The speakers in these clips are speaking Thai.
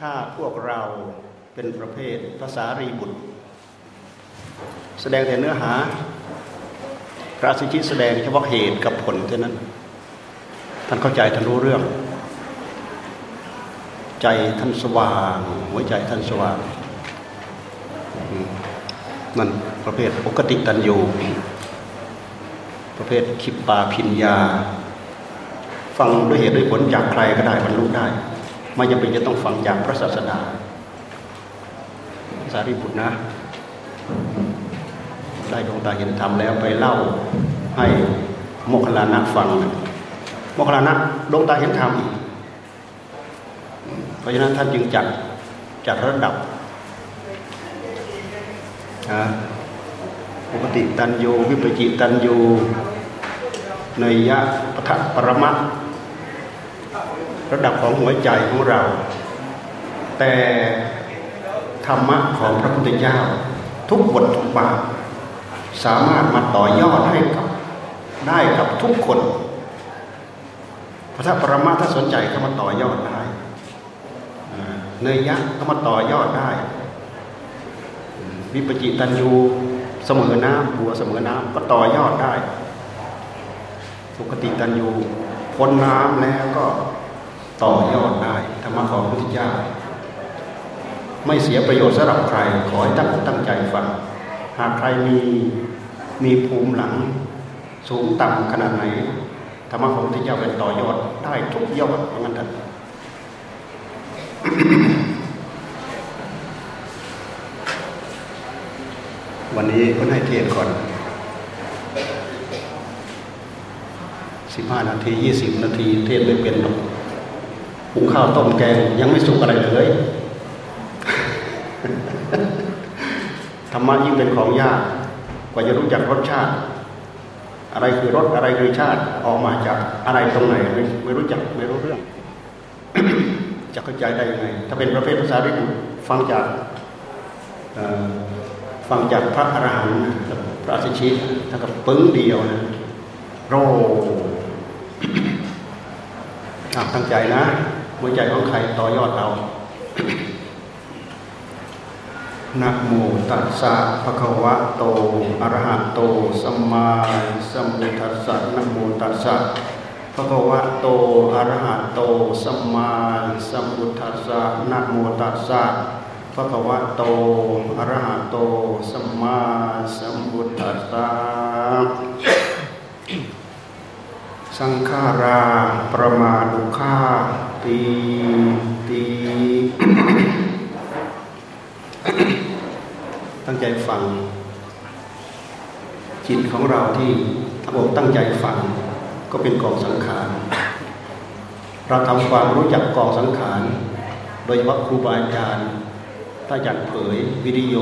ถ้าพวกเราเป็นประเภทภาษารีบุตร แสดงแต่เนื้อหา พระสิชิแสดงเฉพาะเหตุกับผลเท่านั้น ท่านเข้าใจท่านรู้เรื่อง ใจท่านสว่าง หัวใจท่านสว่างนั่นประเภทปกติตันยูประเภทคิปปาพิญญา ฟังด้วยเหตุด้วยผลจากใครก็ได้บรรลุได้ ไม่จำเป็นจะต้องฟังจากพระศาสดาสารีบุตรนะ ได้ดวงตาเห็นธรรมแล้วไปเล่าให้โมคคลานะฟัง โมคคลานะดวงตาเห็นธรรมอีกเพราะฉะนั้นท่านจึงจัดจัดระดับปกติตันโยวิปจิตันโยเนยยะปะทะปรมะ ระดับของหัวใจของเรา แต่ธรรมะของพระพุทธเจ้า ทุกบททุกบาทสามารถมาต่อยอดให้กับได้กับทุกคนพระปรมาถ้าสนใจก็มาต่อยอดได้เนยยะก็มาต่อยอดได้ วิปจิตันยูเสมอน้ำบัวเสมอน้ำก็ต่อยอดได้ สุคติตันยูพ้นน้ำแล้วก็ ต่อยอดได้ธรรมะของพระพุทธเจ้า ไม่เสียประโยชน์สำหรับใคร ขอให้ตั้งตั้งใจฟังหากใครมีมีภูมิหลัง สูงต่ำขนาดไหนธรรมะของพระพุทธเจ้าเป็นต่อยอดได้ทุกยอดเพราะงั้นท่านวันนี้ก็ให้เทียนก่อนสิบห้านาทียี่สิบนาทีเทศไม่เป็นหรอก หุงข้าวต้มแกงยังไม่สุกอะไรเลยธรรมะยิ่งเป็นของยาก กว่าจะรู้จักรสชาติ อะไรคือรสอะไรคือชาติออกมาจากอะไรตรงไหนไม่รู้จักไม่รู้เรื่อง จะเข้าใจได้ยังไง ถ้าเป็นประเภทภาษาที่ฟังจากฟังจากพระอรหันต์พระสิชิถ้ากับปึ้งเดียวนะโรตั้งใจนะ หัวใจของใครต่อยอดเอานะโมตัสสะภะคะวะโตอะระหะโตสัมมาสัมพุทธัสสะนะโมตัสสะภะคะวะโตอะระหะโตสัมมาสัมพุทธัสสะนะโมตัสสะภะคะวะโตอะระหะโตสัมมาสัมพุทธัสสะสังขาราประมาดุขา ตีตีตั้งใจฟัง จิตของเราที่ถ้าบอกตั้งใจฟัง ก็เป็นกองสังขารเราทำความรู้จักกองสังขารโดยเฉพาะครูบาอาจารย์ถ้าอยากเผยวิดีโอ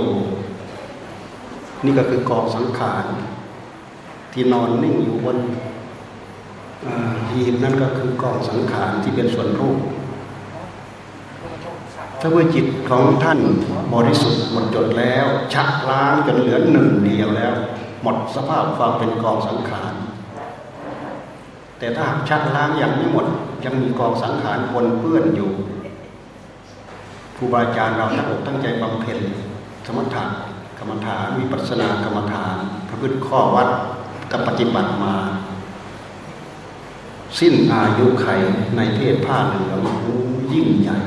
นี่ก็คือกองสังขารที่นอนนิ่งอยู่บน หีบนั่นก็คือกองสังขารที่เป็นส่วนรูป ถ้าเมื่อจิตของท่านบริสุทธิ์หมดจดแล้ว ชักล้างจนเหลือหนึ่งเดียวแล้ว หมดสภาพความเป็นกองสังขาร แต่ถ้าหากชักล้างอย่างไม่หมดยังมีกองสังขารปนเปื้อนอยู่ครูบาอาจารย์เราตั้งอกตั้งใจบำเพ็ญสมถะกรรมฐานวิปัสสนากรรมฐานพระพุทธข้อวัดกับปฏิบัติมา สิ้นอายุไขในเพศผ้าเหลืองยิ่งใหญ่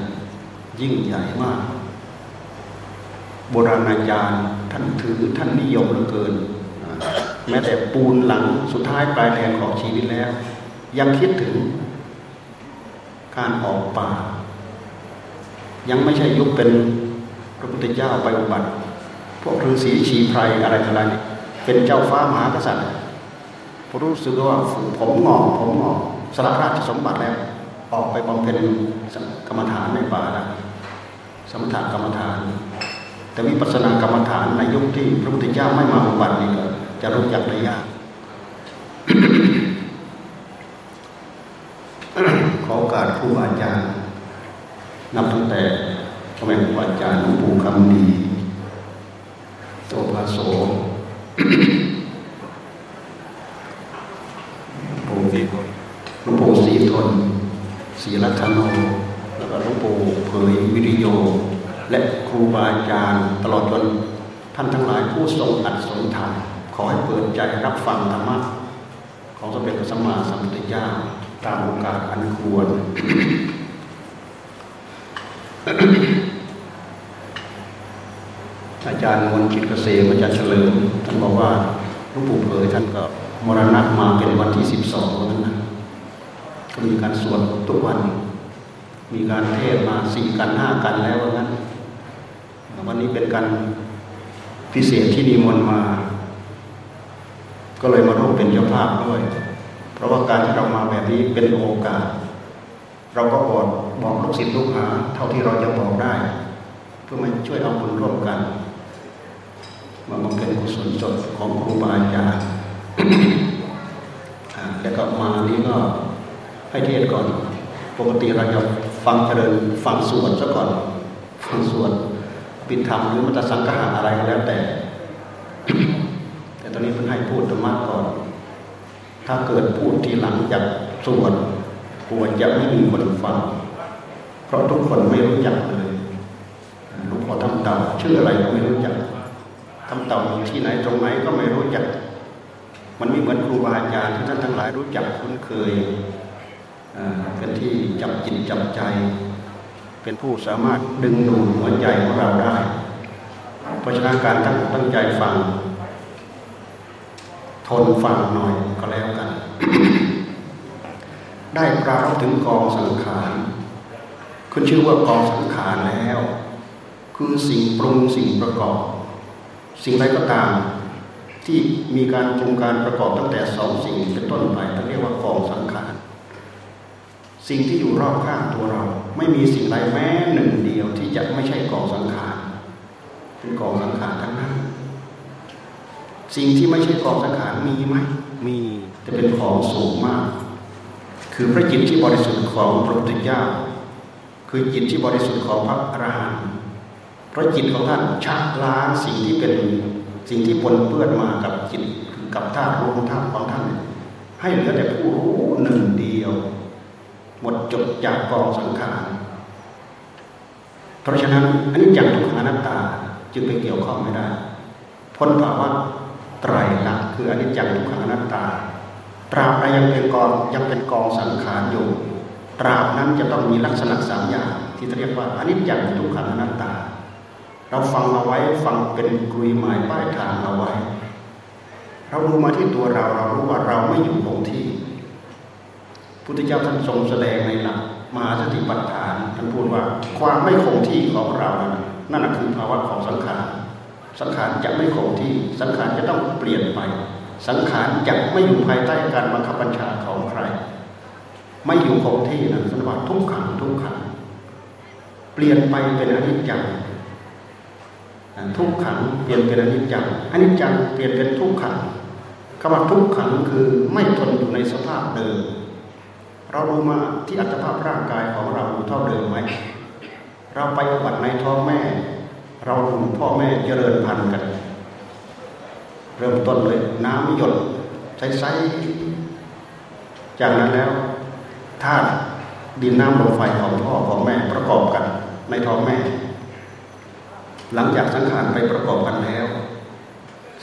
ยิ่งใหญ่มาก โบราณอาจารย์ท่านถือท่านนิยมเหลือเกิน แม้แต่ปูนหลังสุดท้ายปลายแทนของชีวิตแล้ว ยังคิดถึงการออกป่า ยังไม่ใช่ยุคเป็นพระพุทธเจ้าไปอุบัติ พวกฤาษีชีไพรอะไรอะไรเป็นเจ้าฟ้ามหากษัตริย์ รู้สึกว่าผมหงอกผมหงอกสละราชสมบัติแล้ว ออกไปบำเพ็ญกรรมฐานในป่าแล้วสมถะกรรมฐาน แต่วิปัสสนากรรมฐานในยุคที่พระพุทธเจ้าไม่มาอุบัตินี่ก็จะรู้จักได้ยากขอโอกาสครูอาจารย์นับตั้งแต่สมัยครูอาจารย์หลวงปู่คำดีโตภาโส หลวงปู่ศรีทนศรีรัตนโนก็หลวงปู่เผยวิริโย และครูบาอาจารย์ ตลอดจนท่านทั้งหลายผู้ทรงอัดทรงธรรมขอให้เปิดใจรับฟังธรรมะของสมเด็จพระสัมมาสัมพุทธเจ้าตามโอกาสอันควร อาจารย์มนจิตเกษมอาจารย์เฉลิมท่านบอกว่าหลวงปู่เผยท่านก็มรณะมาเป็นวันที่สิบสองนั้นนะก็มีการสวดทุกวัน มีการเทศมาสี่กันห้ากันแล้วว่างั้น วันนี้เป็นการพิเศษที่นิมนต์มา ก็เลยมาร่วมเป็นเจ้าภาพด้วย เพราะว่าการที่เรามาแบบนี้เป็นโอกาส เราก็บอกบอกลูกศิษย์ลูกหา เท่าที่เราจะบอกได้ เพื่อมาช่วยเอาบุญร่วมกันมาบำเพ็ญกุศลสดของครูบาอาจารย์แล้วก็มานี้ก็ให้เทศก่อน ปกติเราจะ ฟังเจริญฟังสวดซะก่อน ฟังสวดปิดธรรมหรือมัตสังกหะอะไรก็แล้วแต่ แต่ตอนนี้เพิ่นให้พูดธรรมะก่อน ถ้าเกิดพูดทีหลังจากสวดกลัวจะไม่มีคนฟัง เพราะทุกคนไม่รู้จักเลยหลวงพ่อทำเต่าชื่ออะไรก็ไม่รู้จักทำเต่าที่ไหนตรงไหนก็ไม่รู้จัก มันไม่เหมือนครูบาอาจารย์ที่ท่านทั้งหลายรู้จักคุ้นเคย เป็นที่จับจิตจับใจ เป็นผู้สามารถดึงดูดหัวใจของเราได้ เพราะฉะนั้นการตั้งตั้งใจฟัง ทนฟังหน่อยก็แล้วกัน ได้ปรารบถึงกองสังขารคุณชื่อว่ากองสังขารแล้ว คือสิ่งปรุงสิ่งประกอบ สิ่งใดก็ตามที่มีการปรุงการประกอบตั้งแต่สองสิ่งเป็นต้นไปเราเรียกว่ากองสัง สิ่งที่อยู่รอบข้างตัวเรา ไม่มีสิ่งใดแม้หนึ่งเดียวที่จะไม่ใช่กองสังขารเป็นกองสังขารทั้งนั้นสิ่งที่ไม่ใช่กองสังขารมีไหมมีแต่เป็นของสูงมาก คือพระจิตที่บริสุทธิ์ของพระพุทธเจ้าคือจิตที่บริสุทธิ์ของพระอรหันต์เพราะจิตของท่านชักล้างสิ่งที่เป็นสิ่งที่ปนเปื้อนมากับจิตกับธาตุรู้ธาตุของท่านให้เหลือแต่ผู้รู้หนึ่งเดียว หมดจดจากกองสังขาร เพราะฉะนั้นอันนี้จังทุกขังนัตตาจึงไปเกี่ยวข้องไม่ได้ พ้นภาวะไตรลักษณ์คืออันนี้จังทุกขังนัตตา ตราบใดยังเป็นกองยังเป็นกองสังขารอยู่ ตราบนั้นจะต้องมีลักษณะสามอย่าง ที่เรียกว่าอันนี้จังทุกขังนัตตา เราฟังเอาไว้ฟังเป็นกลุยหมายป้ายทางเอาไว้ เราดูมาที่ตัวเราเรารู้ว่าเราไม่อยู่คงที่ พุทธเจ้าท่านทรงแสดงในหลักมหาสติปัฏฐานท่านพูดว่าความไม่คงที่ของเรานั่นคือภาวะของสังขารสังขารจะไม่คงที่สังขารจะต้องเปลี่ยนไป สังขารจะไม่อยู่ภายใต้การบังคับบัญชาของใคร ไม่อยู่คงที่นะสันว่าทุกขังทุกขังเปลี่ยนไปเป็นอนิจจังทุกขังเปลี่ยนเป็นอนิจจังอนิจจังเปลี่ยนเป็นทุกขังคำว่าทุกขังคือไม่ทนอยู่ในสภาพเดิม เราดูมาที่อัตภาพร่างกายของเราอยู่เท่าเดิมไหม เราไปอุบัติในท้องแม่ เราดูพ่อแม่เจริญพันธุ์กัน เริ่มต้นเลยน้ำหยดใสๆจากนั้นแล้วธาตุดินน้ำลมไฟของพ่อของแม่ประกอบกันในท้องแม่ หลังจากสังขารไปประกอบกันแล้ว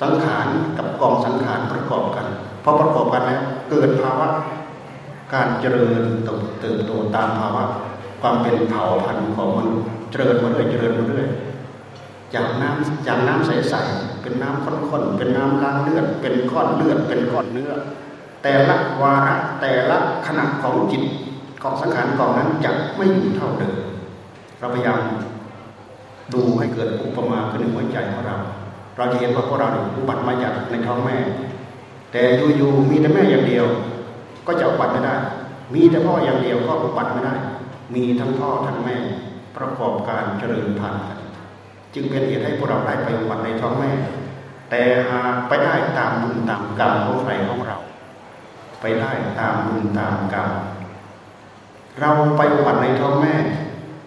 สังขารกับกองสังขารประกอบกันพอประกอบกันแล้วเกิดภาวะ การเจริญเติบโตตามภาวะความเป็นเผ่าพันธุ์ของมนุษย์เจริญมาเรื่อยเจริญมาเรื่อยจากน้ำจากน้ำใสๆเป็นน้ำข้นๆเป็นน้ำล้างเลือด เป็นก้อนเลือด เป็นก้อนเนื้อ แต่ละวาระแต่ละขณะของจิตของสังขารกองนั้นจะไม่อยู่เท่าเดิมเราพยายามดูให้เกิดอุปมาขึ้นในหัวใจของเรา เราจะเห็นว่าพวกเราอุบัติมาจากในท้องแม่ แต่อยู่ๆมีแต่แม่อย่างเดียว ก็จะอุบัติไม่ได้ มีแต่พ่ออย่างเดียวก็อุบัติไม่ได้ มีทั้งพ่อทั้งแม่ประกอบการเจริญพันธุ์จึงเป็นเหตุให้พวกเราได้ไปอุบัติในท้องแม่ แต่หากไปได้ตามบุญตามกรรมของใครของเรา ไปได้ตามบุญตามกรรมเราไปอุบัติในท้องแม่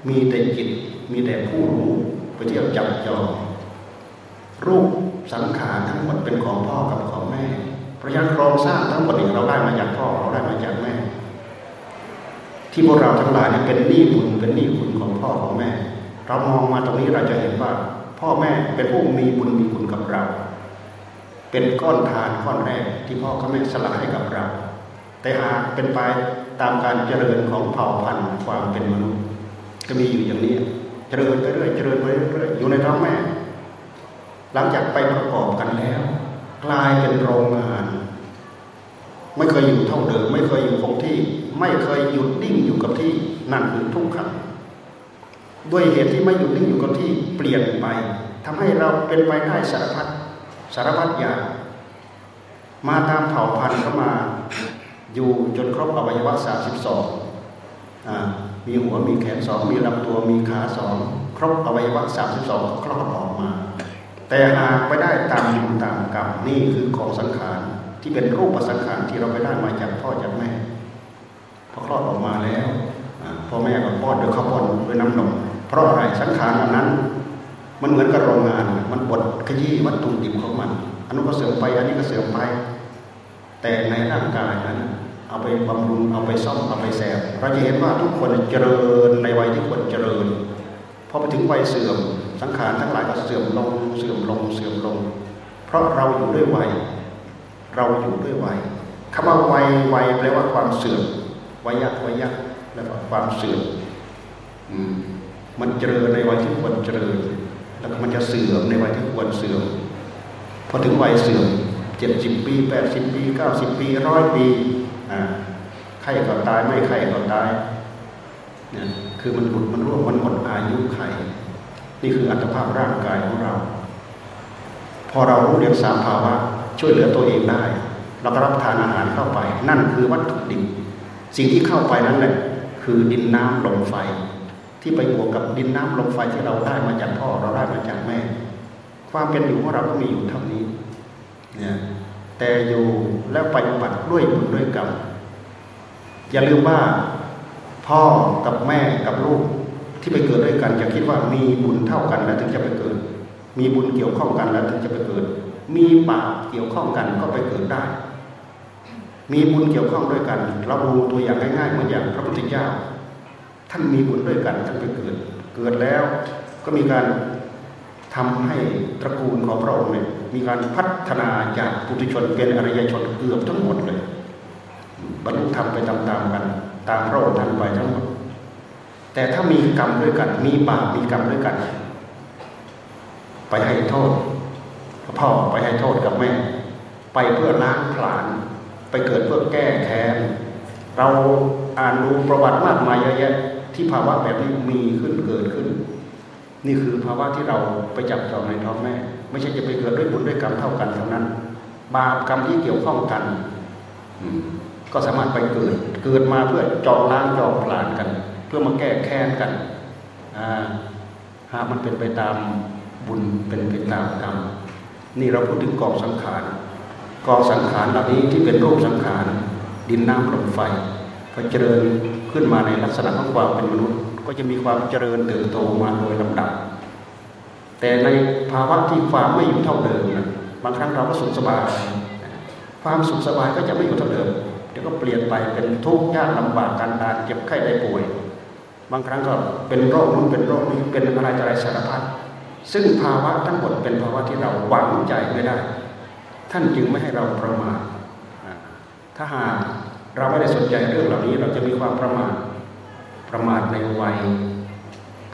มีแต่จิตมีแต่ผู้รู้ไปเที่ยวจับจองรูปสังขารทั้งหมดเป็นของพ่อกับของแม่ เพราะฉะนั้นโครงสร้างทั้งหมดนี้เราได้มาจากพ่อเราได้มาจากแม่ ที่พวกเราทั้งหลายเนี่ยเป็นหนี้บุญเป็นหนี้คุณของพ่อของแม่ เรามองมาตรงนี้เราจะเห็นว่า พ่อแม่เป็นผู้มีบุญมีคุณกับเรา เป็นก้อนทานก้อนแรกที่พ่อกับแม่สละให้กับเรา แต่หากเป็นไปตามการเจริญของเผ่าพันธุ์ความเป็นมนุษย์ก็มีอยู่อย่างนี้เจริญไปเรื่อยเจริญไปเรื่อยอยู่ในท้องแม่ หลังจากไปประกอบกันแล้ว กลายเป็นโรงงาน ไม่เคยอยู่เท่าเดิม ไม่เคยอยู่คงที่ ไม่เคยหยุดนิ่งอยู่กับที่นั่นคือทุกข์ขังด้วยเหตุที่ไม่หยุดนิ่งอยู่กับที่เปลี่ยนไปทำให้เราเป็นไปได้สารพัดสารพัดอย่างมาตามเผ่าพันธุ์เข้ามา อยู่จนครบอวัยวะสามสิบสองมีหัวมีแขนสองมีลำตัวมีขาสองครบอวัยวะสามสิบสองคลอดออกมา แต่หากไปได้ตามบุญตามกรรมนี่คือของสังขารที่เป็นรูปสังขารที่เราไปได้มาจากพ่อจากแม่พอคลอดออกมาแล้วพ่อแม่ก็ป้อนด้วยข้าวป้อนด้วยน้ำนมเพราะอะไรสังขารเหล่านั้น มันเหมือนกับโรงงาน มันบดขยี้วัตถุดิบของมันอันนู้นก็เสื่อมไปอันนี้ก็เสื่อมไป แต่ในร่างกายนั้น เอาไปบำรุงเอาไปซ่อมเอาไปแสบเราจะเห็นว่าทุกคนเจริญในวัยที่ควรเจริญพอไปถึงวัยเสื่อม สังขารทั้งหลายก็เสื่อมลงเสื่อมลงเสื่อมลง เพราะเราอยู่ด้วยวัย เราอยู่ด้วยวัยคำว่าวัยวัยแปลว่าความเสื่อมวัยยักวัยยักแล้วก็ความเสื่อมมันเจริญในวัยที่ควรเจริญ แล้วมันจะเสื่อมในวัยที่ควรเสื่อมพอถึงวัยเสื่อมเจ็ดสิบปีแปดสิบปีเก้าสิบปีร้อยปีไข้ก็ตายไม่ไข้ก็ตายเนี่ยคือมันหลุดมันร่วงมันหมดอายุไข นี่คืออัตภาพร่างกายของเรา พอเรารู้เรียนสามภาวะ ช่วยเหลือตัวเองได้ เราก็รับทานอาหารเข้าไป นั่นคือวัตถุดิบสิ่งที่เข้าไปนั้นแหละคือดินน้ำลมไฟ ที่ไปบวกกับดินน้ำลมไฟที่เราได้มาจากพ่อเราได้มาจากแม่ ความเป็นอยู่ของเราก็มีอยู่เท่านี้เนี่ยแต่อยู่แล้วไปอุบัติด้วยบุญด้วยกรรมอย่าลืมว่าพ่อกับแม่กับลูก ที่ไปเกิดด้วยกันจะคิดว่ามีบุญเท่ากันแล้วถึงจะไปเกิด มีบุญเกี่ยวข้องกันแล้วถึงจะไปเกิด มีบาปเกี่ยวข้องกันก็ไปเกิดได้ มีบุญเกี่ยวข้องด้วยกัน เราดูตัวอย่างง่ายๆเหมือนอย่างพระพุทธเจ้าท่านมีบุญด้วยกันท่านไปเกิด เกิดแล้วก็มีการทำให้ตระกูลของพระองค์เนี่ยมีการพัฒนาจากปุถุชนเป็นอริยชนเกือบทั้งหมดเลย บรรลุธรรมไปตามๆกัน ตามพระองค์ท่านไปทั้งหมด แต่ถ้ามีกรรมด้วยกัน มีบาปมีกรรมด้วยกัน ไปให้โทษพ่อไปให้โทษกับแม่ ไปเพื่อล้างผลาญไปเกิดเพื่อแก้แค้นเราอ่านดูประวัติมากมายเยอะแยะที่ภาวะแบบนี้มีขึ้นเกิดขึ้น นี่คือภาวะที่เราไปจับจองในท้องแม่ ไม่ใช่จะไปเกิดด้วยบุญด้วยกรรมเท่ากันเท่านั้น บาปกรรมที่เกี่ยวข้องกันก็สามารถไปเกิดเกิดมาเพื่อจองล้างจองผลาญกัน พื่อมาแก้แค้นกันหากมันเป็นไปตามบุญเป็นไปตามกรรมนี่เราพูดถึงกองสังขารกองสังขารเหล่านี้ที่เป็นรูปสังขารดินน้ำลมไฟพอเจริญขึ้นมาในลักษณะของความเป็นมนุษย์ ก็จะมีความเจริญเติบโตมาโดยลำดับ แต่ในภาวะที่ความไม่อยู่เท่าเดิมนะบางครั้งเราก็สุขสบาย ความสุขสบายก็จะไม่อยู่เท่าเดิมเดี๋ยวก็เปลี่ยนไปเป็นทุกข์ยากลำบากการดานเจ็บไข้ได้ป่วย บางครั้งก็เป็นโรคนู้นเป็นโรคนี้เป็นอะไรอะไรสารพัดซึ่งภาวะทั้งหมดเป็นภาวะที่เราหวังใจไม่ได้ ท่านจึงไม่ให้เราประมาทถ้าหากเราไม่ได้สนใจเรื่องเหล่านี้เราจะมีความประมาทประมาทในวัย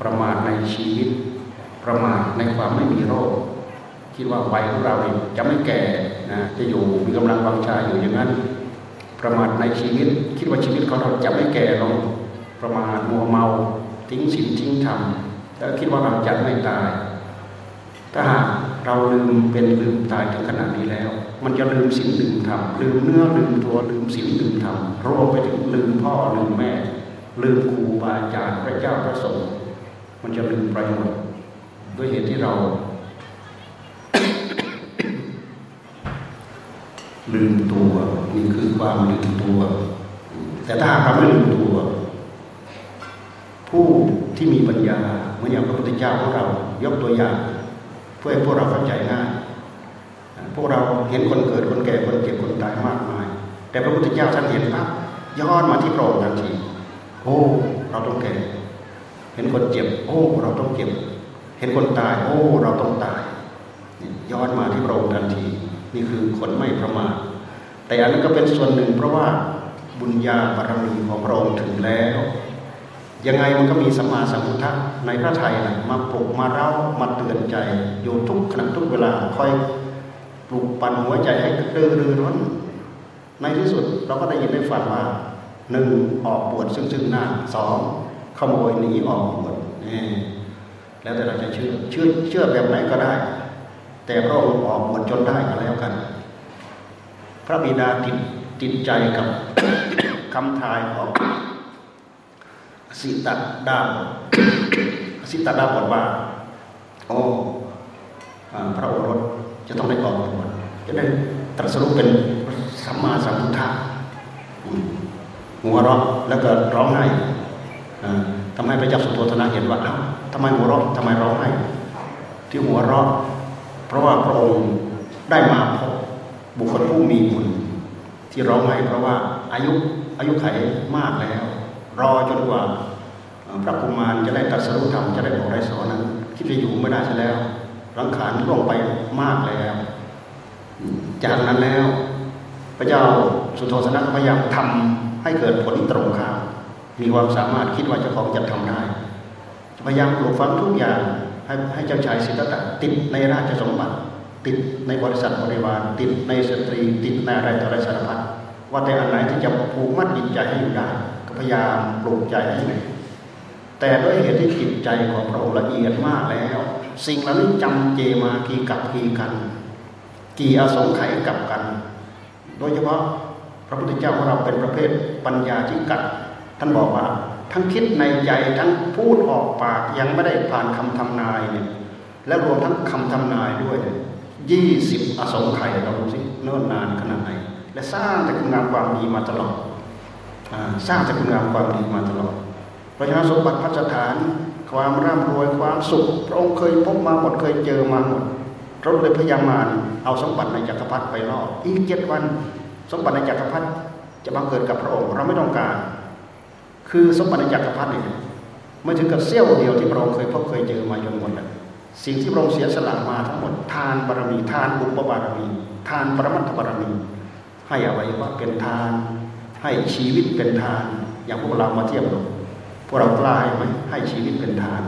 ประมาทในชีวิต ประมาทในความไม่มีโรค คิดว่าวัยของเราจะไม่แก่นะจะอยู่มีกำลังวังชาอยู่อย่างนั้น ประมาทในชีวิต คิดว่าชีวิตของเราจะไม่แก่ลง ประมาทมัวเมาทิ้งศีลทิ้งธรรมแล้วคิดว่าเราจะไม่ตาย ถ้าหากเราลืมเป็นลืมตายถึงขนาดนี้แล้ว มันจะลืมสิ่งลืมธรรมลืมเนื้อลืมตัวลืมสิ่งลืมธรรมรวมไปถึงลืมพ่อลืมแม่ ลืมครูบาอาจารย์พระเจ้าพระสงฆ์มันจะลืมไปหมดด้วยเหตุที่เรา ลืมตัวนี่คือความลืมตัว แต่ถ้าเราไม่ลืมตัว ผู้ที่มีปัญญาเหมือนอย่างพระพุทธเจ้าของเรายกตัวอย่าง เพื่อให้พวกเราเข้าใจง่ายพวกเราเห็นคนเกิดคนแก่คนเจ็บคนตายมากมาย แต่พระพุทธเจ้าท่านเห็นปั๊บย้อนมาที่พระองค์ทันทีโอ้ เราต้องแก่ เห็นคนเจ็บ โอ้ เราต้องเจ็บ เห็นคนตาย โอ้ เราต้องตายย้อนมาที่พระองค์ทันที นี่คือคนไม่ประมาทแต่อันนั้นก็เป็นส่วนหนึ่งเพราะว่าบุญญาบารมีของพระองค์ถึงแล้ว ยังไงมันก็มีสัมมาสัมพุทธะในพระไทยนะมาปลุกมาเร้ามาเตือนใจ อยู่ทุกขณะทุกเวลาคอยปลุกปั่นหัวใจให้เดือรือร้นในที่สุดเราก็ได้ยินได้ฟังว่าหนึ่งออกบวชซึ่งซึ่งหน้าสองขโมยหนีออกบวชนี่แล้วแต่เราจะเชื่อเชื่อเชื่อแบบไหนก็ได้ แต่พระองค์ออกบวชจนได้ก็แล้วกัน พระบิดาติดติดใจกับคำทายของ สิตัดดาบสิตัดดาบอกว่าโอ้พระโอรสจะต้องได้ออกบวชจะได้ตรัสรู้เป็นสัมมาสัมพุทธะหัวเราะแล้วก็ร้องไห้ทำให้พระเจ้าสุโธธนะเห็นว่าอ้าวทำไมหัวเราะทำไมร้องไห้ที่หัวเราะ เพราะว่าพระองค์ได้มาพบบุคคลผู้มีบุญที่ร้องไห้เพราะว่าอายุอายุไขมากแล้ว รอจนกว่าพระกุมารจะได้ตรัสรู้ธรรมจะได้บอกได้สอนนั้นคิดจะอยู่ไม่ได้ใช่แล้วรังขารล่วงไปมากแล้ว จากนั้นแล้ว พระเจ้าสุโธทนะพยายามทำให้เกิดผลตรงข้ามมีความสามารถคิดว่าเจ้าของจะทำได้พยายามปลูกฝังทุกอย่างให้ให้เจ้าชายสิทธัตถะติดในราชสมบัติ ติดในบริษัทบริวารติดในสตรี ติดในอะไรต่ออะไรสารพัดว่าแต่อันไหนที่จะผูกมัดจิตใจให้อยู่ได้ พยายามปลูกใจให้อยู่แต่ด้วยเหตุที่จิตใจของพระองค์ละเอียดมากแล้ว สิ่งเหล่านี้จำเจมากี่กับกี่กัน กี่อสงไขยกับกัน โดยเฉพาะพระพุทธเจ้าของเราเป็นประเภทปัญญาที่กัดท่านบอกว่าทั้งคิดในใจทั้งพูดออกปากยังไม่ได้ผ่านคำทำนายเนี่ยและรวมทั้งคำทำนายด้วยยี่สิบอสงไขยเราดูสิเนิ่นนานขนาดไหนและสร้างแต่คุณงามความดีมาตลอด สร้างแต่คุณงามความดีมาตลอดพระฉะนั้นสมบัติพัฒฐาน ความร่ำรวยความสุขพระองค์เคยพบมาหมดเคยเจอมาหมดเราเลยพยายามมาเอาสมบัติในจักรพรรดิไปล่ออีกเจ็ดวัน สมบัติในจักรพรรดิจะมาเกิดกับพระองค์เราไม่ต้องการ คือสมบัติในจักรพรรดิเนี่ยไม่ถึงกับเสี้ยวเดียวที่พระองค์เคยพบเคยเจอมาจนหมดสิ่งที่พระองค์เสียสละมาทั้งหมด ทานบารมี ทานบุปบารมี ทานปรมัตถบารมี ให้อวัยวะเป็นทาน ให้ชีวิตเป็นทาน อย่างพวกเรามาเทียบดูพวกเรากล้าไหมให้ชีวิตเป็นทาน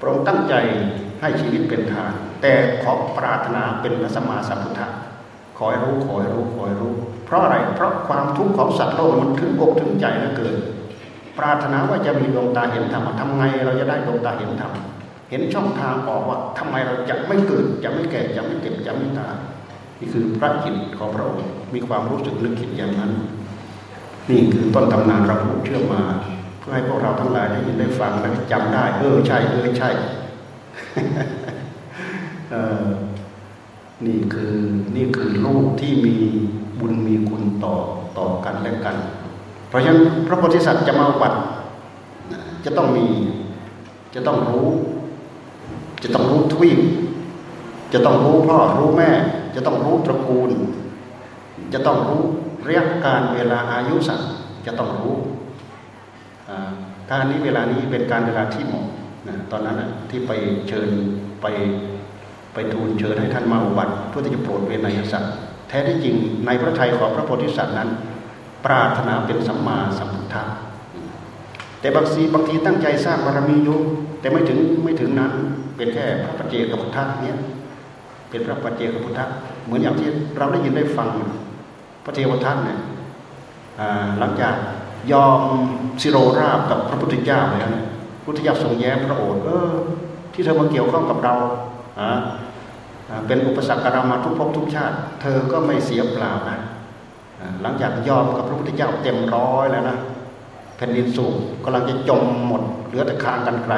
พระองค์ตั้งใจให้ชีวิตเป็นทาน แต่ขอปรารถนาเป็นพระสัมมาสัมพุทธะขอให้รู้ขอให้รู้ขอให้รู้ เพราะอะไรเพราะความทุกข์ของสัตว์โลกมันถึงอกถึงใจเหลือเกินปรารถนาว่าจะมีดวงตาเห็นธรรมทำไงเราจะได้ดวงตาเห็นธรรมเห็นช่องทางออกว่าทำไมเราจะไม่เกิดจะไม่แก่จะไม่เจ็บจะไม่ตายนี่คือพระจิตของพระองค์มีความรู้สึกนึกคิดอย่างนั้น นี่คือต้นตำนานเราผูกเชื่อมา เพื่อให้พวกเราทั้งหลายได้ยินได้ฟังและจำได้ เออใช่เออใช่นี่คือนี่คือลูกที่มีบุญมีคุณต่อต่อกันและกัน เพราะฉะนั้นพระโพธิสัตว์จะมาวัดจะต้องมีจะต้องรู้ จะต้องรู้ทวีปจะต้องรู้พ่อรู้แม่ จะต้องรู้ตระกูล จะต้องรู้ เรียกการเวลาอายุสัตว์จะต้องรู้การนี้เวลานี้เป็นการเวลาที่เหมาะนะตอนนั้นที่ไปเชิญไปไปทูลเชิญให้ท่านมาอุบัติเพื่อที่จะโปรดเวนยสัตว์แท้ที่จริงในพระทัยของพระโพธิสัตว์นั้น ปรารถนาเป็นสัมมาสัมพุทธะแต่บางทีบางทีตั้งใจสร้างบารมีอยู่แต่ไม่ถึงไม่ถึงนั้น เป็นแค่พระปัจเจกพุทธะเนี้ยเป็นพระปัจเจกพุทธะเหมือนอย่างที่เราได้ยินได้ฟัง พระเทวทัตเนี่ยหลังจากยอมสิโรราบกับพระพุทธเจ้าแล้วเนี่ยพุทธเจ้าทรงแย้มพระโอษฐ์เออ ที่เธอมาเกี่ยวข้องกับเราเป็นอุปสรรคเรามาทุกภพทุกชาติ เธอก็ไม่เสียเปล่านะหลังจากยอมกับพระพุทธเจ้าเต็มร้อยแล้วนะแผ่นดินสูงกำลังจะจมหมดเหลือแต่คางกันไกล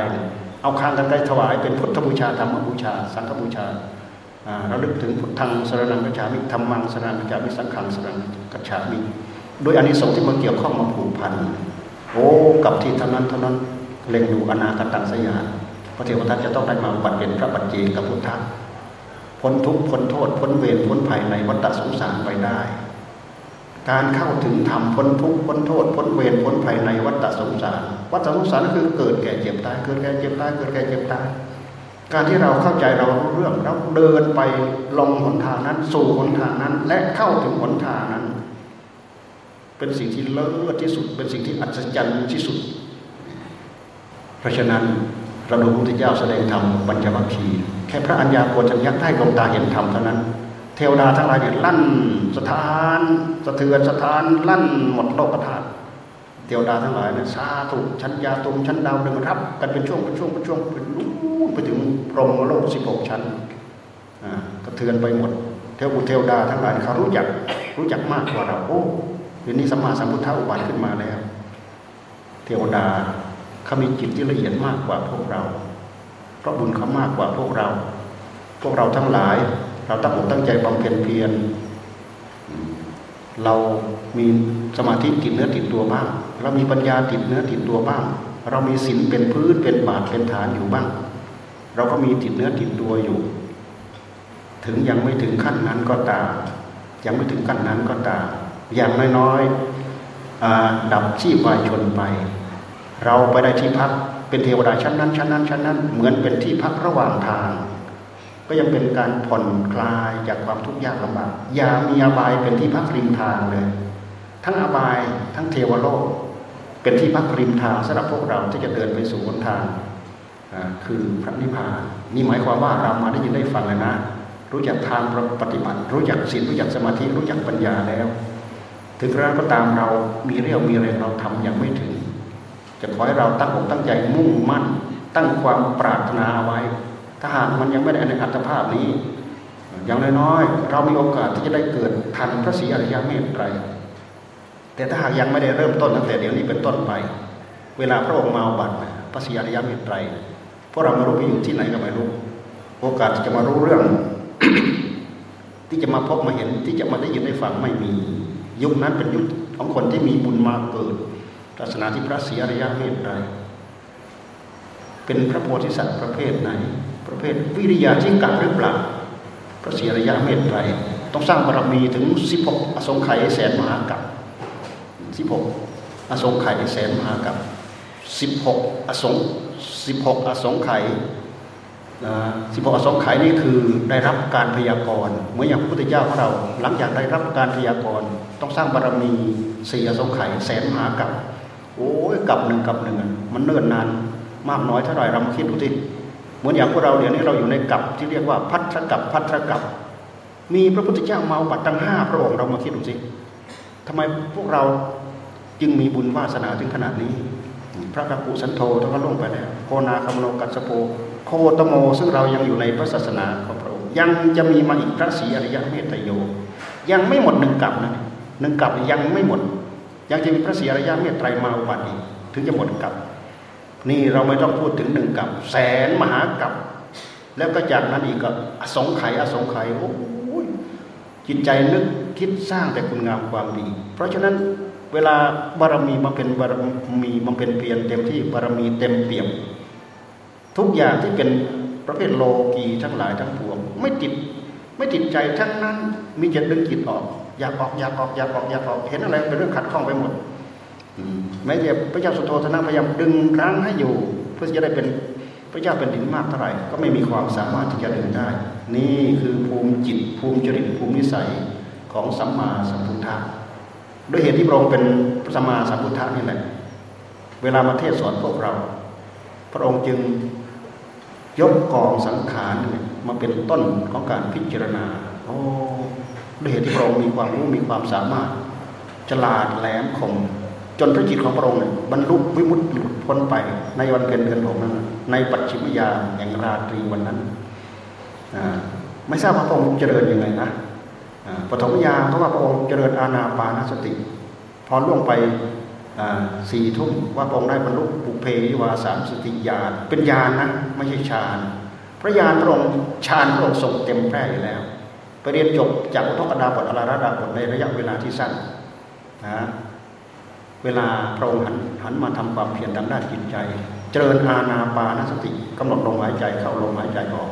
เอาคางกันไกลถวายเป็นพุทธบูชาธรรมบูชา สังฆบูชา เราลึกถึงพุทธังสรนังกัจฉามิธรรมังสรนังกัจฉามิสังขังสรนังกัจฉามิโดยอานิสงส์ที่มันเกี่ยวข้องมาผูกพันโอ้กับที่เท่านั้นเท่านั้นเล็งดูอนาคตังสยานพระเทวทัตจะต้องได้มาบัติเป็นพระปัจเจกพุทธะพ้นทุกข์พ้นโทษพ้นเวรพ้นภัยในวัฏสงสารไปได้ การเข้าถึงธรรมพ้นทุกข์พ้นโทษพ้นเวรพ้นภัยในวัฏสงสาร วัฏสงสารก็คือเกิดแก่เจ็บตายเกิดแก่เจ็บตายเกิดแก่เจ็บตาย การที่เราเข้าใจเรารู้เรื่องเราเดินไปลงหนทางนั้น สู่หนทางนั้น และเข้าถึงหนทางนั้น เป็นสิ่งที่เลิศที่สุด เป็นสิ่งที่อัศจรรย์ที่สุด เพราะฉะนั้นเราดูพระพุทธเจ้าแสดงธรรมปัญจวัคคีย์แค่พระอัญญาโกจัญญักได้ดวงตาเห็นธรรมเท่านั้น เทวดาทั้งหลายเนี่ยลั่นสถาน สะเทือนสถานลั่นหมดโลกธาตุ เทวดาทั้งหลายเนี่ยสาธุชั้นยาตุมชั้นดาวดึงรับกันเป็นช่วงเป็นช่วงเป็นช่วงเป็นนู้นไปถึงพรหมโลกสิบหกชั้นกระเทือนไปหมด เทวบุตรเทวดาทั้งหลายเขารู้จักรู้จักมากกว่าเราโอ้เดี๋ยวนี้สัมมาสัมพุทธะอุบัติขึ้นมาแล้ว เทวดาเขามีจิตที่ละเอียดมากกว่าพวกเรา เพราะบุญเขามากกว่าพวกเรา พวกเราทั้งหลาย เราตั้งอกตั้งใจบำเพ็ญเพียรเรามีสมาธิติดเนื้อติดตัวบ้าง เรามีปัญญาติดเนื้อติดตัวบ้าง เรามีศีลเป็นพื้นเป็นบาทเป็นฐานอยู่บ้าง เราก็มีติดเนื้อติดตัวอยู่ ถึงยังไม่ถึงขั้นนั้นก็ตามยังไม่ถึงขั้นนั้นก็ตามอย่างน้อยๆดับชีพวายชนไป เราไปได้ที่พักเป็นเทวดาชั้นนั้นชั้นนั้นชั้นนั้น เหมือนเป็นที่พักระหว่างทาง ก็ยังเป็นการผ่อนคลายจากความทุกข์ยากลำบากอย่ามีอบายเป็นที่พักริมทางเลย ทั้งอบายทั้งเทวโลก เป็นที่พักริมทางสำหรับพวกเราที่จะเดินไปสู่หนทางคือพระนิพพานนี่หมายความว่าเรามาได้ยินได้ฟังเลยนะ รู้จักทางปฏิบัติ รู้จักศีลรู้จักสมาธิรู้จักปัญญาแล้ว ถึงกระนั้นก็ตามเรามีเรี่ยวมีแรงเราทำยังไม่ถึง จะขอให้เราตั้งอกตั้งใจมุ่งมั่น ตั้งความปรารถนาไว้ ถ้าหากมันยังไม่ได้ในอัตภาพนี้ อย่างน้อยๆเรามีโอกาสที่จะได้เกิดทันพระศรีอริยเมตไตร แต่ถ้าหากยังไม่ได้เริ่มต้นตั้งแต่เดี๋ยวนี้เป็นต้นไป เวลาพระองค์มาบัตรพระศรีอริยเมตรไตรพวกเราไม่รู้ไปอยู่ที่ไหนก็ไม่รู้ โอกาสที่จะมารู้เรื่อง ที่จะมาพบมาเห็นที่จะมาได้ยินได้ฟังไม่มี ยุคนั้นเป็นยุคของคนที่มีบุญมาเกิดศาสนาที่พระศรีอริยเมตไตรเป็นพระโพธิสัตว์ประเภทไหน ประเภทวิริยะที่กัดหรือเปล่าพระศรีอริยเมตไตรต้องสร้างบารมีถึงสิบหกอสงไขยแสนมหากัป สิบหกอสงไขยแสนมหากัปสิบหกอสงสิบหกอสงไขยสิบหกอสงไขยนี่คือได้รับการพยากรณ์เหมือนอย่างพระพุทธเจ้าของเรา หลังจากได้รับการพยากรณ์ต้องสร้างบารมีสี่อสงไขยแสนมหากัปโอ้ยกับหนึ่งกับหนึ่งมันเนิ่นนานมากน้อยเท่าไหร่เราคิดดูสิเหมือนอย่างพวกเราเดี๋ยวนี้เราอยู่ในกับที่เรียกว่าพัทธกับพัทธกับ มีพระพุทธเจ้าเมาบัตรตั้งห้าพระองค์เรามาคิดดูสิทำไมพวกเรา จึงมีบุญวาสนาถึงขนาดนี้ พระกักุสันโธท่านก็ลงไปแล้วโคนาคมโนกัสโปโคตโม ซึ่งเรายังอยู่ในพระศาสนาของพระองค์ยังจะมีมาอีกพระศรีอริยเมตโย ยังไม่หมดหนึ่งกับนะหนึ่งกับยังไม่หมด ยังจะมีพระศรีอริยเมตไตรมาอุบัติถึงจะหมดกับ นี่เราไม่ต้องพูดถึงหนึ่งกับแสนมหากับ แล้วก็จากนั้นอีกก็อสงไขยอสงไขยโอ้ยจิตใจนึกคิดสร้างแต่คุณงามความดี เพราะฉะนั้น เวลาบารมีมาเป็นบารมีมันเป็นเพียรเต็มที่บารมีเต็มเปี่ยม ทุกอย่างที่เป็นประเภทโลกีทั้งหลายทั้งปวง ไม่ติดไม่ติดใจทั้งนั้นมีจะดึงจิตออก อยากออกอยากออกอยากออกอยากออกเห็นอะไรเป็นเรื่องขัดข้องไปหมดแม้จะพระเจ้าสุโธธนะพยายามดึงรั้งให้อยู่ เพื่อจะได้เป็นพระเจ้าเป็นดินมากเท่าไหร่ ก็ไม่มีความสามารถที่จะดึงได้ นี่คือภูมิจิตภูมิจริตภูมินิสัยของสัมมาสัมพุทธะ ด้วยเหตุที่พระองค์เป็นพระสัมมาสัมพุทธะนี่แหละ เวลามาเทศสอนพวกเรา พระองค์จึงยกกองสังขารมาเป็นต้นของการพิจารณาโอ้ด้วยเหตุที่พระองค์มีความรู้มีความสามารถ ฉลาดแหลมคมจนพระจิตของพระองค์บรรลุวิมุตติหลุดพ้นไป ในวันเพ็ญเดือนหกนั้น ในปัจฉิมยาแห่งราตรีวันนั้นไม่ทราบพระองค์เจริญยังไงนะ ปฐมยามเพราะว่าพระองค์เจริญอาณาปานสติ พอล่วงไปสี่ทุ่มว่าพระองค์ได้บรรลุปุเพยวาสามสติญาณเป็นญาณนะไม่ใช่ฌานพระญาณพระองค์ฌานพระองค์ทรงเต็มแพร่อยู่แล้วไปเรียนจบจากอุทกดาบทอลาราดาบทในระยะเวลาที่สั้นนะเวลาพระองค์หันหันมาทำความเพียรทางด้านจิตใจ เจริญอาณาปานสติกำหนดลมหายใจเข้าลมหายใจออก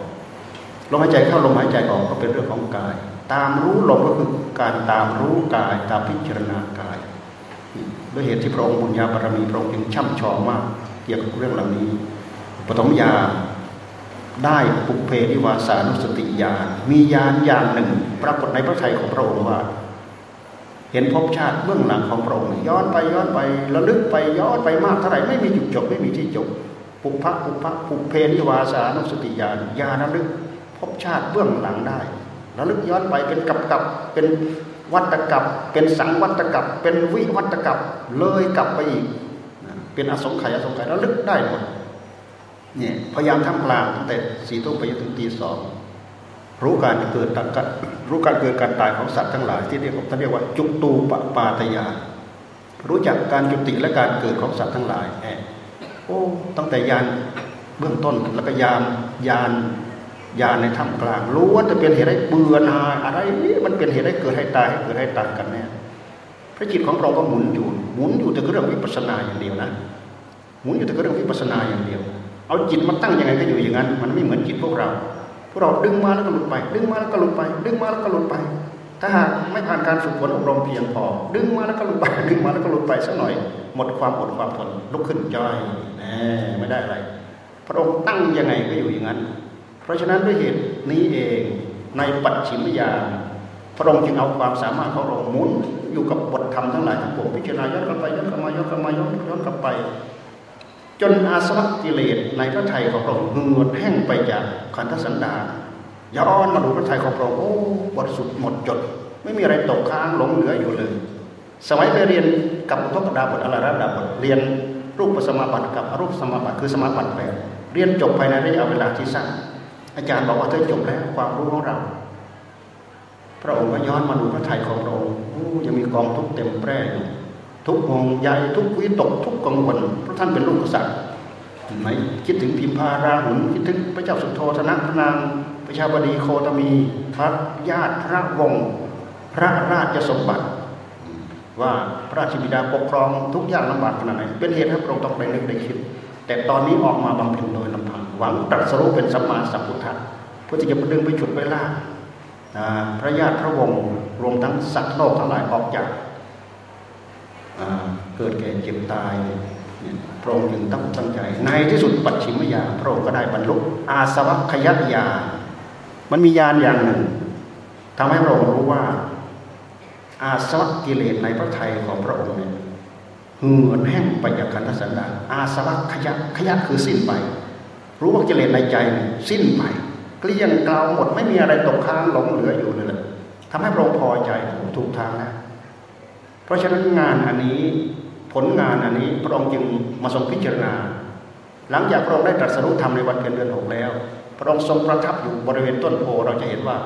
ลมหายใจเข้าลมหายใจออกก็เป็นเรื่องของกาย ตามรู้ลมก็คือการตามรู้กายตามพิจารณากายด้วยเหตุที่พระองค์บุญญาบารมีพระองค์จึงช่ำชองมาก เกี่ยวกับเรื่องเหล่านี้ ปฐมญาณได้ปุเพนิวาสานุสติญาณมีญาณอย่างหนึ่ง ปรากฏในพระทัยของพระองค์ว่า เห็นภพชาติเบื้องหลังของพระองค์ย้อนไปย้อนไประลึกไปย้อนไปมากเท่าไหร่ไม่มีจุดจบไม่มีที่จบปุพักปุพักปุเพนิวาสานุสติญาณญาณระลึกภพชาติเบื้องหลังได้ ระลึกย้อนไปเป็นกับกับเป็นวัตกับเป็นสังวัตกับเป็นวิวัตกับเลยกลับไปอีกเป็นอสงไขยอสงไขยระลึกได้หมดเนี่ยพยายามทำกลางตั้งแต่สี่ทุ่มไปจนถึงตีสองรู้การเกิดตัดรู้การเกิดการตายของสัตว์ทั้งหลายที่เรียกท่านเรียกว่าจุตูปปาตยารู้จักการจุติและการเกิดของสัตว์ทั้งหลายแโอ้ตั้งแต่ยานเบื้องต้นแล้วก็ยานยาน ยาในถ้ำกลางรู้ว่าจะเป็นเหตุให้เบื่อหน่ายอะไรมันเป็นเหตุให้เกิดให้ตายให้เกิดให้ตายกันแน่พระจิตของเราก็หมุนอยู่หมุนอยู่แต่เรื่องวิปัสสนาอย่างเดียวนะหมุนอยู่แต่เรื่องวิปัสสนาอย่างเดียว เอาจิตมาตั้งยังไงก็อยู่อย่างนั้น มันไม่เหมือนจิตพวกเราพวกเราดึงมาแล้วก็หลุดไป ดึงมาแล้วก็หลุดไป ดึงมาแล้วก็หลุดไป ถ้าหากไม่ผ่านการฝึกฝนอบรมเพียงพอ ดึงมาแล้วก็หลุดไป ดึงมาแล้วก็หลุดไปสักหน่อย หมดความอดความทนลุกขึ้นจอยแหมไม่ได้อะไร พระองค์ตั้งยังไงก็อยู่อย่างนั้น เพราะฉะนั้นด้วยเหตุนี้เองในปัจฉิมยามพระองค์จึงเอาความสามารถของพระองค์มุนอยู่กับบทธรรมทั้งหลายทั้งปวงพิจารณาย้อนกลับไปย้อนกลับมาย้อนกลับมาย้อนย้อนกลับไป จนอาสวะกิเลสในพระไทยของพระองค์เหือดแห้งไปจากขันธสันดาย้อนมาดูพระไทยของพระองค์โอ้บริสุทธิ์หมดจด ไม่มีอะไรตกค้างหลงเหลืออยู่เลย สมัยไปเรียนกับอุทกดาบทอลาระดาบทเรียนรูปสมาบัติกับอรูปสมาบัติคือสมาบัติแปเรียนจบภายในระยะเวลาที่สั้น อาจารย์บอกว่าเธอจบแล้วความรู้ของเรา พระองค์ก็ย้อนมาดูพระไทยของพระองค์ยังมีกองทุกเต็มแปร่อยู่ทุกห่วงใยทุกวิตกทุกกังวลเพราะท่านเป็นลูกกษัตริย์ไหมคิดถึงพิมพาราหุนคิดถึงพระเจ้าสุโธธนะพระนางประชาบดีโคตมี พระญาติพระวงศ์พระราชสมบัติ ว่าพระราชบิดาปกครองทุกอย่างลำบากขนาดไหนเป็นเหตุให้พระองค์ต้องไปนึกได้คิด แต่ตอนนี้ออกมาบำเพ็ญโดยลำพัง หวังตรัสรู้เป็นสัมมาสัมพุทธะเพื่อที่จะดึงไปฉุดไปล่าพระญาติพระวงศ์รวมทั้งสัตว์โลกทั้งหลายออกจากเกิดแก่เจ็บตายพระองค์จึงตั้งตั้งใจ ในที่สุดปัจฉิมยาพระองค์ก็ได้บรรลุอาสวัคยัตยามันมียานอย่างหนึ่งทำให้พระองค์รู้ว่า อาสวัคกิเลสในพระทัยของพระองค์เนี่ยเหือดแห้งไปจากขันธสันดานอาสวัคยัตขยัตคือสิ้นไป รู้ว่ากิเลสในใจสิ้นไปเกลี้ยงกล่าวหมดไม่มีอะไรตกค้างหลงเหลืออยู่เลยทำให้พระองค์พอใจถูกทางนะเพราะฉะนั้นงานอันนี้ผลงานอันนี้พระองค์จึงมาทรงพิจารณา หลังจากพระองค์ได้ตรัสรู้ธรรมในวันเพ็ญเดือนหกแล้ว พระองค์ทรงประทับอยู่บริเวณต้นโพเราจะเห็นว่า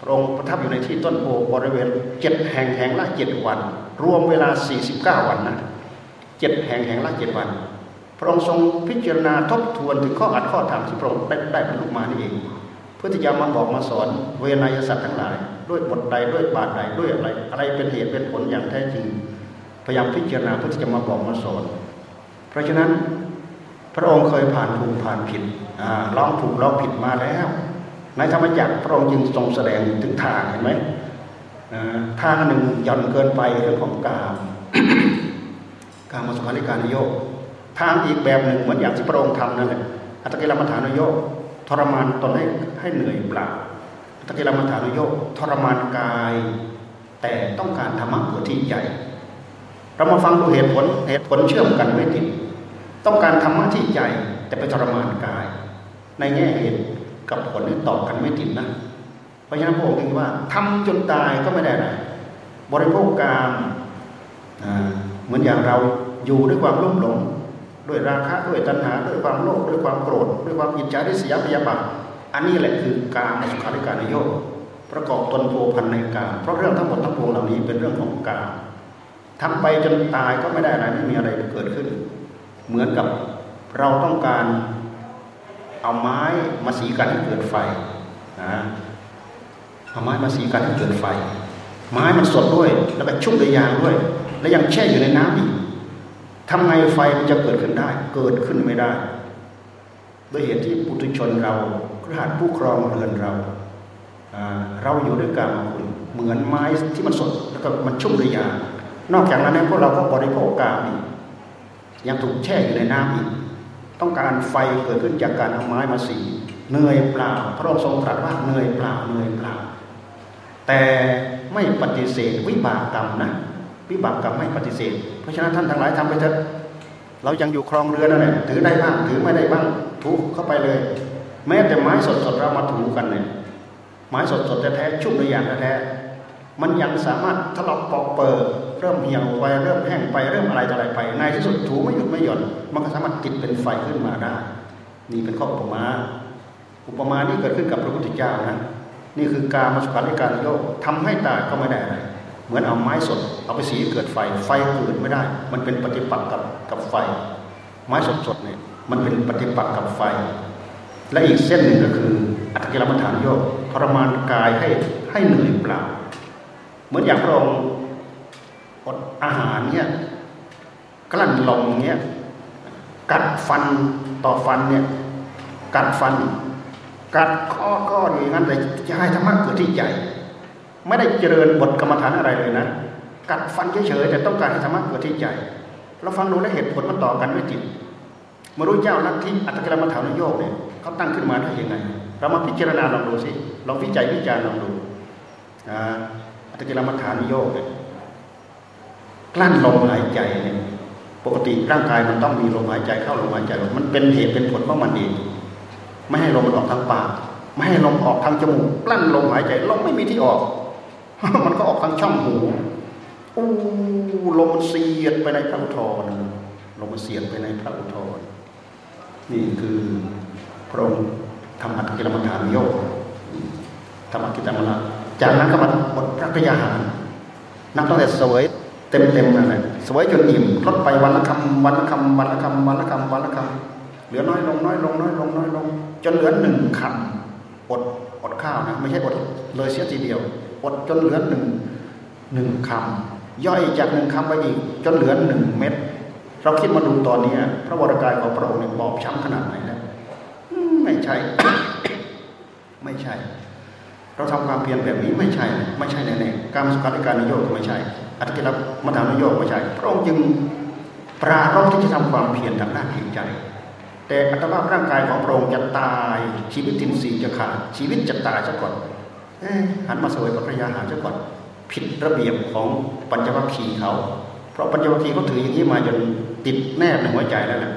พระองค์ประทับอยู่ในที่ต้นโพบริเวณเจ็ดแห่งแห่งละเจ็ดวัน รวมเวลาสี่สิบเก้าวันนะเจ็ดแห่งแห่งละเจ็ดวัน พระองค์ทรงพิจารณาทบทวนถึงข้ออัดข้อธรรมที่พระองค์ได้ได้บรรลุมานี่เอง เพื่อที่จะมาบอกมาสอนเวนยสัตว์ทั้งหลาย ด้วยบทใดด้วยบาทใดด้วยอะไร อะไรเป็นเหตุเป็นผลอย่างแท้จริง พยายามพิจารณาเพื่อที่จะมาบอกมาสอน เพราะฉะนั้นพระองค์เคยผ่านถูกผ่านผิดลองถูกลองผิดมาแล้วในธรรมจักรพระองค์จึงทรงแสดงถึงทางเห็นไหมทางหนึ่งย่อนเกินไปเรื่องของกาม การมาสุขาริการนโยก ทางอีกแบบหนึ่งเหมือนอย่างที่พระองค์ทำนั่นแหละอัตกิลมัฐานโยกทรมานตนให้ให้เหนื่อยเปล่าตกิลมัฐานโยกทรมานกาย แต่ต้องการธรรมะเกิดที่ใจเรามาฟังดูเหตุผลเหตุผลเชื่อมกันไม่ติดต้องการธรรมะที่ใจแต่ไปทรมานกาย ในแง่เหตุกับผลนี่ตอบกันไม่ติดนะเพราะฉะนั้นพระองค์จึงว่าทำจนตายก็ไม่ได้อะบริโภคกามเหมือนอย่างเราอยู่ด้วยความรุ่มหลง ด้วยราคะด้วยตัณหาด้วยความโลภด้วยความโกรธด้วยความอิจฉาริษยาพยาบาทอันนี้แหละคือการสุขาริการนโยกประกอบตนโพพันในกาเพราะเรื่องทั้งหมดทั้งปวงเหล่านี้เป็นเรื่องของกามทำไปจนตายก็ไม่ได้อะไรไม่มีอะไรเกิดขึ้น เหมือนกับเราต้องการเอาไม้มาสีกันให้เกิดไฟนะเอาไม้มาสีกันให้เกิดไฟ ไม้มันสดด้วยแล้วก็ชุ่มด้วยยางด้วย และยังแช่อยู่ในน้ำอีก ทำไงไฟมันจะเกิดขึ้นได้ เกิดขึ้นไม่ได้ด้วยเหตุที่ปุถุชนเราครหัสผู้ครองเรือนเราเราอยู่ด้วยกรรมคุณเหมือนไม้ที่มันสดแล้วก็มันชุ่มด้วยานอกจากนั้นพวกเราก็บริโภคกามอีกยังถูกแช่อยู่ในน้ำอีกต้องการไฟเกิดขึ้นจากการเอาไม้มาสีเหนื่อยเปล่า พระองค์ทรงตรัสว่าเหนื่อยเปล่าเหนื่อยเปล่า แต่ไม่ปฏิเสธวิบากกรรมนะ วิบากกรรมไม่ปฏิเสธ เพราะฉะนั้นท่านทั้งหลายทำไปเถอะเรายังอยู่ครองเรือนั่นแหละถือได้บ้างถือไม่ได้บ้างถูเข้าไปเลย แม้แต่ไม้สดๆเรามาถูกันเนี่ยไม้สดๆแท้ๆชุ่มในอย่างแท้ๆมันยังสามารถถลอกปอกเปิดเริ่มเหี่ยวไปเริ่มแห้งไปเริ่มอะไรต่ออะไรไป ในที่สุดถูไม่หยุดไม่หย่อน มันก็สามารถติดเป็นไฟขึ้นมาได้ นี่เป็นข้ออุปมา อุปมานี้เกิดขึ้นกับพระพุทธเจ้านะนี่คือการมาสุขาริการโยกทำให้ตายก็ไม่ได้อะไร เหมือนเอาไม้สด เอาไปสีเกิดไฟ ไฟเกิดไม่ได้ มันเป็นปฏิปักษ์กับกับไฟ ไม้สดสดเนี่ยมันเป็นปฏิปักษ์กับไฟ และอีกเส้นหนึ่งก็คืออัตกิลมัฐานโยกทรมานกายให้ให้เหนื่อยเปล่า เหมือนอย่างพระองค์อดอาหารเนี่ยกลั้นลมเนี่ยกัดฟันต่อฟันเนี่ยกัดฟัน กัดข้อก็อย่างนั้นเลยจะให้ธรรมะเกิดที่ใจ ไม่ได้เจริญบทกรรมฐานอะไรเลยนะ กัดฟันเฉยๆแต่ต้องการให้ธรรมะเกิดที่ใจเราฟังดูและเหตุผลมันต่อกันไม่จิตมรู้เจ้าลัทธิอัตตกิลมัฐานโยกเนี่ยเขาตั้งขึ้นมาได้ยังไง เรามาพิจารณาลองดูสิลองวิจัยวิจารณ์ลองดูอัตตกิลมัฐานโยกเนี่ยกลั้นลมหายใจเนี่ยปกติร่างกายมันต้องมีลมหายใจเข้าลมหายใจมันเป็นเหตุเป็นผลของมันเองไม่ให้ลมมันออกทางปากไม่ให้ลมออกทางจมูกกลั้นลมหายใจลมไม่มีที่ออก มันก็ออกทางช่องหูอู้ลมมันเสียดไปในพระอุทธรลมมันเสียดไปในพระอุทธรนี่คือพระองค์ทำอัตกิลมัฐานโยกทำอัตกิลมัฐานจากนั้นก็มาหมดพระกยาหารนับตั้งแต่สวยเต็มเต็มนั่นแหละสวยจนอิ่มลดไปวันละคำวันละคำวันละคำวันละคำวันละคำเหลือน้อยลงน้อยลงน้อยลงน้อยลงจนเหลือหนึ่งคำอดอดข้าวนะไม่ใช่อดเลยเสียทีเดียว อดจนเหลือหนึ่งหนึ่งคำย่อยจากหนึ่งคำไปอีก จนเหลือหนึ่งเม็ดเราคิดมาดูตอนนี้พระวรากายของพระองค์เนี่ยบอบช้ำขนาดไหนแล้วไม่ใช่ ไม่ใช่ เราทำความเพียรแบบนี้ไม่ใช่ ไม่ใช่แน่ๆการสุขาริการนโยกไม่ใช่อัตติรับมัทานโยกไม่ใช่พระองค์จึงปรารบที่จะทำความเพียรทางด้านจิตใจ แต่อัตภาพร่างกายของพระองค์จะตายชีวิตทินสีจะขาดชีวิตจะตายซะก่อน หันมาสวยพระยาหารซะก่อนผิดระเบียบของปัญจวัคคีย์เขา เพราะปัญจวัคคีย์เขาถืออย่างนี้มาจนติดแนบในหัวใจแล้วแหละ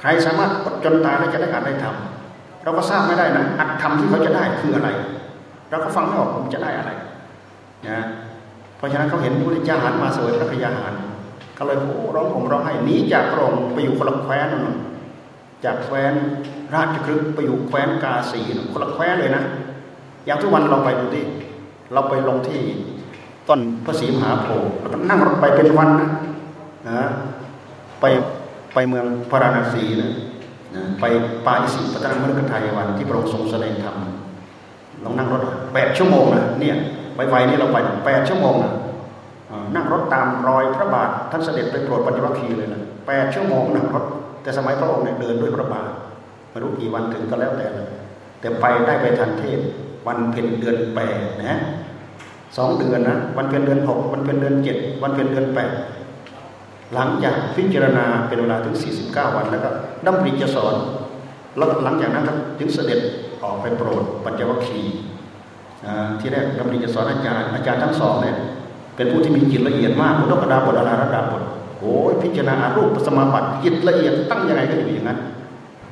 ใครสามารถอดจนตายแล้วจะได้อ่านได้ทำเราก็ทราบไม่ได้นะอัดทำที่เขาจะได้คืออะไร เราก็ฟังไม่ออกมันจะได้อะไรนะเพราะฉะนั้นเขาเห็นพระพุทธเจ้าหันมาสวยพระยาหารเขาเลยโอ้ร้องผมร้องให้หนีจากพระองค์ไปอยู่คนละแคว้นนั่นจากแคว้นราชครึกไปอยู่แคว้นกาสีคนละแคว้นเลยนะ อย่างทุกวันเราไปดูที่เราไปลงที่ต้นพระศรีมหาโพธิ์แล้วก็นั่งรถไปเป็นวันนะนะไปไปเมืองพระราณสีนะนะไปป่าอิสิปตนมฤคทายวันที่พระองค์ทรงแสดงธรรมลองนั่งรถแปดชั่วโมงนะเนี่ยไปไวนี่เราไปแปดชั่วโมงนะนั่งรถตามรอยพระบาทท่านเสด็จไปโปรดปัญจวัคคีย์เลยนะแปดชั่วโมงนั่งรถ แต่สมัยพระองค์เนี่ยเดินด้วยพระบาทไม่รู้กี่วันถึงก็แล้วแต่แต่ไปได้ไปทันเทศ วันเพ็ญเดือนแปดนะสองเดือนนะวันเพ็ญเดือนหกวันเพ็ญเดือนเจ็ดวันเพ็ญเดือนแปดหลังจากพิจารณาเป็นเวลาถึงสี่สิบเก้าวันแล้วก็ดำริจะสอนแล้วหลังจากนั้นครับถึงเสด็จออกไปโปรดปัญจวัคคีย์ที่แรกดำริจะสอนอาจารย์อาจารย์ทั้งสองเนี่ยเป็นผู้ที่มีจิตละเอียดมากพุทธกดาบทอาราดาบทโอ้ยพิจารณารูปสมาบัติจิตละเอียดตั้งยังไงก็อยู่อย่างนั้น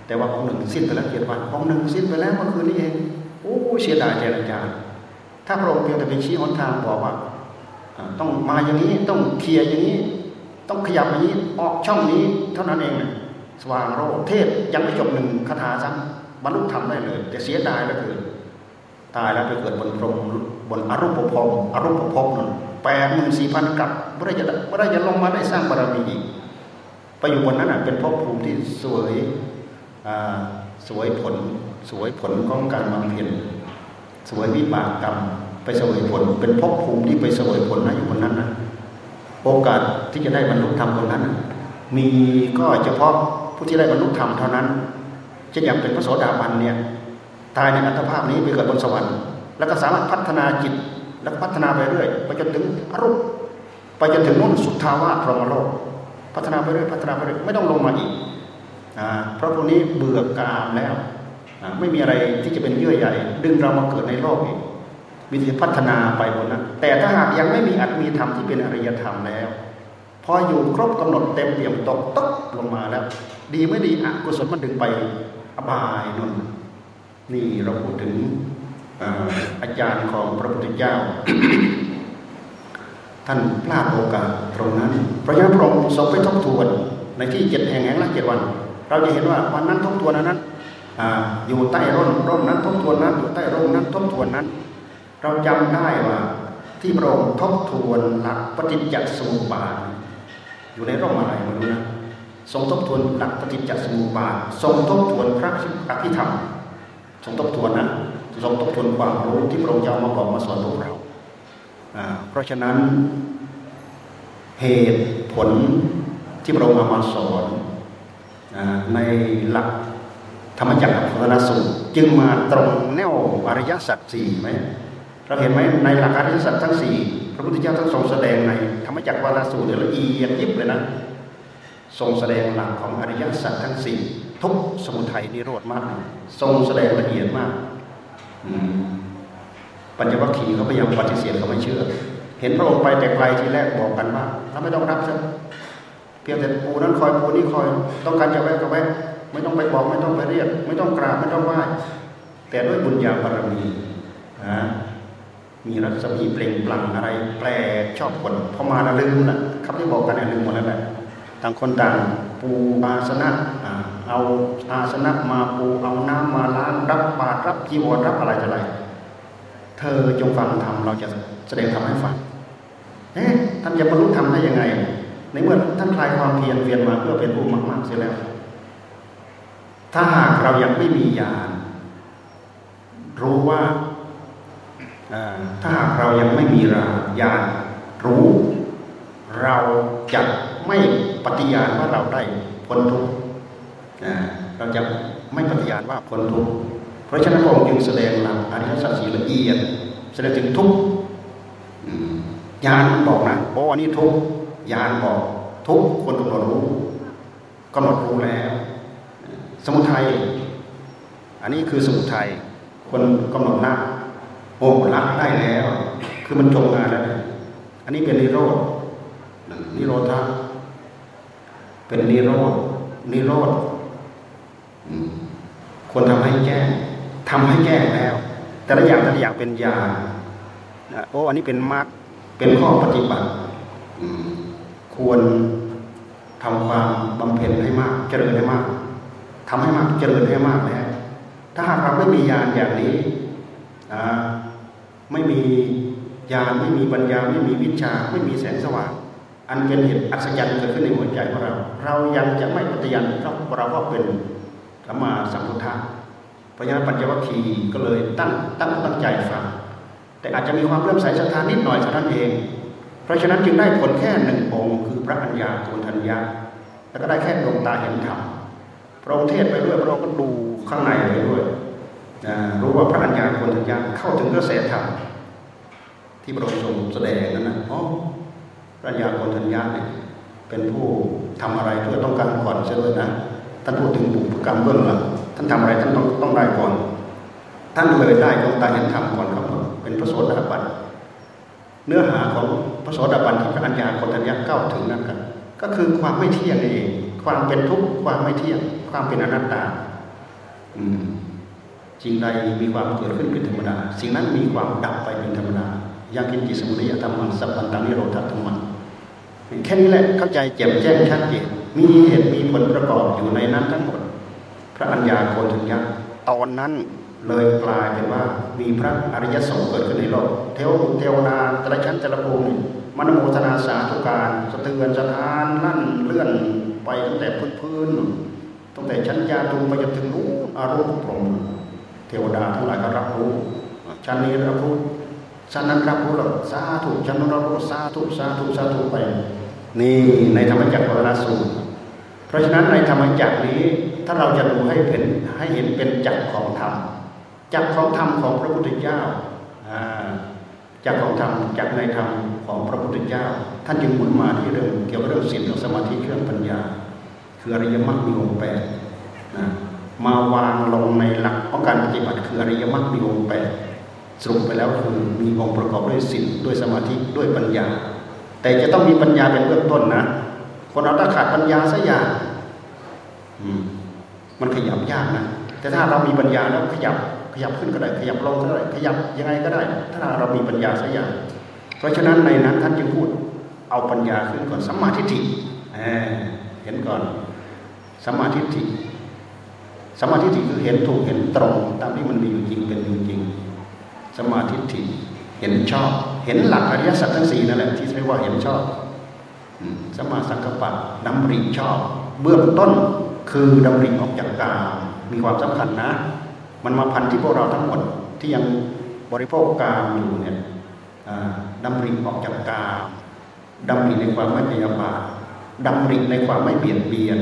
แต่ว่าองค์หนึ่งสิ้นไปแล้วเกียรติวันองค์หนึ่งสิ้นไปแล้วเมื่อคืนนี้เอง โอ้เสียดายเจรจาถ้าพระองค์เพียงแต่ไปชี้หนทางบอกว่าต้องมาอย่างนี้ต้องเคลียร์อย่างนี้ ต้องขยับอย่างนี้ออกช่องนี้ เท่านั้นเองสว่างโรเทศยังไม่จบหนึ่งคาถาซ้ำบรรลุธรรมได้เลยแต่เสียดายแล้วคือตายแล้วไปเกิดบนพรมบนอรูปภพอรูปภพนั่นแปดหมื่นสี่พันกับเมื่อไรจะเมื่อไรจะลงมาได้สร้างบารมีอีกไปอยู่บนนั้นเป็นภพภูมิที่สวยสวยผล สวยผลของการมาเพียรสวยวิบากกรรมไปสวยผล เป็นภพภูมิที่ไปสวยผลนะอยู่บนนั้นนะโอกาสที่จะได้บรรลุธรรมตรงนั้น มีก็เฉพาะผู้ที่ได้บรรลุธรรมเท่านั้นจะอย่างเป็นพระโสดาบันเนี่ยตายในอัตภาพนี้ไปเกิดบนสวรรค์แล้วก็สามารถพัฒนาจิตแล้วพัฒนาไปเรื่อยไปจนถึงอรูปไปจนถึงนู่นสุทธาวาสพรหมโลก พัฒนาไปเรื่อยพัฒนาไปเรื่อยไม่ต้องลงมาอีกเพราะพวกนี้เบื่อกามแล้ว ไม่มีอะไรที่จะเป็นเยื่อใหญ่ ดึงเรามาเกิดในโลกอีกมีแต่พัฒนาไปบนนั้นแต่ถ้าหากยังไม่มีอัตมีธรรมที่เป็นอริยธรรมแล้ว พออยู่ครบกำหนดเต็มเปี่ยมตกตกลงมาแล้ว ดีไม่ดีอกุศลมันดึงไปอบายนุ่นนี่เราพูดถึงอาจารย์ของพระพุทธเจ้า ท่านพลาดโอกาสตรงนั้นพระฉะนั้นพระองค์ทรงไปทบทวนในที่เจ็ดแห่งแห่งละเจ็ดวัน เราจะเห็นว่าวันนั้นทบทวนนั้น อยู่ใต้ร่มร่มนั้นทบทวนนั้น อยู่ใต้ร่มนั้นทบทวนนั้น เราจำได้ว่า ที่พระองค์ทบทวนหลักปฏิจจสมุปบาท อยู่ในร่มอะไรมาดูนะทรงทบทวนหลักปฏิจจสมุปบาททรงทบทวนพระอภิธรรมทรงทบทวนนะทรงทบทวนความรู้ที่พระองค์จะมาบอกมาสอนพวกเราเพราะฉะนั้นเหตุผลที่พระองค์เอามาสอนในหลัก ธรรมจักรพัฒนสูตรจึงมาตรงแนวอริยสัจสี่ไหมเราเห็นไหมในหลักอริยสัจทั้งสี่พระพุทธเจ้าทั้งทรงแสดงในธรรมจักรวาลสูตรละเอียดยิบเลยนะทรงแสดงหลักของอริยสัจทั้งสี่ทุกสมุทัยนิโรธมาก ทรงแสดงละเอียดมากปัญญวัคคีย์เขาพยายามปฏิเสธเขาไม่เชื่อ เห็นพระองค์ไปแต่ไกลทีแรกบอกกันว่าเราไม่ต้องรับซะเพียงแต่ปูนั้นคอยปูนี้คอย ต้องการจะแวะก็แวะ ไม่ต้องไปบอกไม่ต้องไปเรียก ไม่ต้องกราบไม่ต้องไหว้แต่ด้วยบุญญาบารมีนะมีรัศมีเปล่งปลั่งอะไร แปลชอบคนพอมาแล้วลืมนะคำที่บอกกันเนี่ยลืมหมดแล้วแหละต่างคนต่างปูอาสนะเอาอาสนะมาปูเอาน้ำมาล้างรับบาตรรับจีวรรับอะไรจะอะไร เธอจงฟังธรรมเราจะแสดงธรรมให้ฟังเอ๊ะท่านจะบรรลุธรรมได้ยังไง ในเมื่อท่านคลายความเพียรเพียรมาเพื่อเป็นผู้มากๆเสียแล้ว ถ้าหากเรายังไม่มีญาณรู้ว่าถ้าหากเรายังไม่มีราญาณรู้ เราจะไม่ปฏิญาณว่าเราได้พ้นทุกข์เราจะไม่ปฏิญาณว่าพ้นทุกข์เพราะฉะนั้นพระองค์จึงแสดงหลักอริยสัจสีละเอียดแสดงถึงทุกข์ญาณบอกนะโอ้อันนี้ทุกข์ญาณบอกทุกคนกำหนดรู้กำหนดรู้แล้ว สมุทัยอันนี้คือสมุทัยคนกำหนดละโอ้ละได้แล้ว คือมันจงงานแล้วอันนี้เป็นนิโรธนิโรธาเป็นนิโรธนิโรธควรทำให้แจ้งทำให้แจ้งแล้ว แต่ละอย่างแต่ละอย่างเป็นยาโอ้อันนี้เป็นมรรคเป็นข้อปฏิบัติควรทำความบำเพ็ญให้มาก เจริญให้มาก ทำให้มากเจริญให้มากแล้วถ้าหากเราไม่มีญาณอย่างนี้ไม่มีญาณไม่มีปัญญาไม่มีวิชาไม่มีแสงสว่าง อันเป็นเหตุอัศจรรย์เกิดขึ้นในหัวใจของเรา เรายังจะไม่ปฏิญาณเราเราว่าเป็นสัมมาสัมพุทธะเพราะฉะนั้นปัญญวัคคีก็เลยตั้งตั้งตั้งใจฟังแต่อาจจะมีความเริ่มใส่ศรัทธานิดหน่อยเท่านั้นเอง เพราะฉะนั้นจึงได้ผลแค่หนึ่งองค์ คือพระอัญญาโกณทัญญาแล้วก็ได้แค่ดวงตาเห็นธรรม พระองค์เทศไปด้วยพระองค์ก็ดูข้างในไปด้วยรู้ว่าพระอัญญาโกณทัญญาเข้าถึงกระแสธรรมที่พระองค์ทรงแสดงนั้นนะอ๋อพระัญญาโกณทัญญาเนี่ยเป็นผู้ทำอะไรเพื่อต้องการก่อนเสียด้วยนะท่านพูดถึงบุพกรรมเบื้องหลังท่านทำอะไรท่านต้องต้องได้ก่อน ท่านเลยได้ดวงตาเห็นธรรมก่อนครับเป็นพระโสดาบันเนื้อหาของพระโสดาบันที่พระัญญาโกณทัญญาเข้าถึงนั่นกัน ก็คือความไม่เที่ยงนี่เอง ความเป็นทุกข์ความไม่เที่ยง ความเป็นอนัตตาสิ่งใดมีความเกิดขึ้นเป็นธรรมดา สิ่งนั้นมีความดับไปเป็นธรรมดายังกินจิสมุทัยธรรมังสัพพันตังนิโรธธรรมันแค่นี้แหละเข้าใจแจ่มแจ้งชัดเจนมีเหตุมีผลประกอบอยู่ในนั้นทั้งหมด พระัญญาโกนทัญญาตอนนั้นเลยกลายเป็นว่ามีพระอริยสงฆ์เกิดขึ้นในโลกเทวเทวนาตระชั้นตระภูมิมนโมทนาสาธุการ สะเทือนสะท้านลั่นเลื่อน ไปตั้งแต่พื้นพื้นตั้งแต่ชั้นยาตุไปจนถึงนู้อารมณ์พรมเทวดาทั้งหลายก็รับรู้ชั้นนี้รับรู้ชั้นนั้นรับรู้หรอกสาธุชั้นนั้นรับรู้สาธุสาธุสาธุไป นี่ในธรรมจักรวรสูตรเพราะฉะนั้นในธรรมจักรนี้ ถ้าเราจะดูให้เห็นให้เห็นเป็นจักรของธรรมจักรของธรรมของพระพุทธเจ้าอ่า จากของธรรมจากในธรรมของพระพุทธเจ้า ท่านจึงหมุนมาที่เรื่องเกี่ยวกับเรื่องศีลเรื่องสมาธิเรื่องปัญญา คืออริยมรรคมีองค์แปดนะมาวางลงในหลักของการปฏิบัติคืออริยมรรคมีองค์แปดสรุปไปแล้วคือมีองค์ประกอบด้วยศีลด้วยสมาธิด้วยปัญญา แต่จะต้องมีปัญญาเป็นเบื้องต้นนะ คนเราถ้าขาดปัญญาสักอย่างมันขยับยากนะแต่ถ้าเรามีปัญญาแล้วขยับ ขยับขึ้นก็ได้ ขยับลงก็ได้ขยับยังไงก็ได้ ถ้าเรามีปัญญาสักอย่าง เพราะฉะนั้นในนั้นท่านจึงพูดเอาปัญญาขึ้นก่อนสัมมาทิฏฐิเห็นก่อนสัมมาทิฏฐิสัมมาทิฏฐิคือเห็นถูกเห็นตรง ตามที่มันมีอยู่จริงเป็นอยู่จริงสมาธิฏฐิเห็นชอบ เห็นหลักอริยสัจทั้งสี่นั่นแหละที่เรียกว่าเห็นชอบสมาสังกปะดำริชอบ เบื้องต้นคือดำริออกจากกามมีความสำคัญนะ มันมาพันที่พวกเราทั้งหมดที่ยังบริโภคกามอยู่เนี่ยดำริออกจากกามดำริในความไม่พยาบาทดำริในความไม่เปลี่ยนเบียน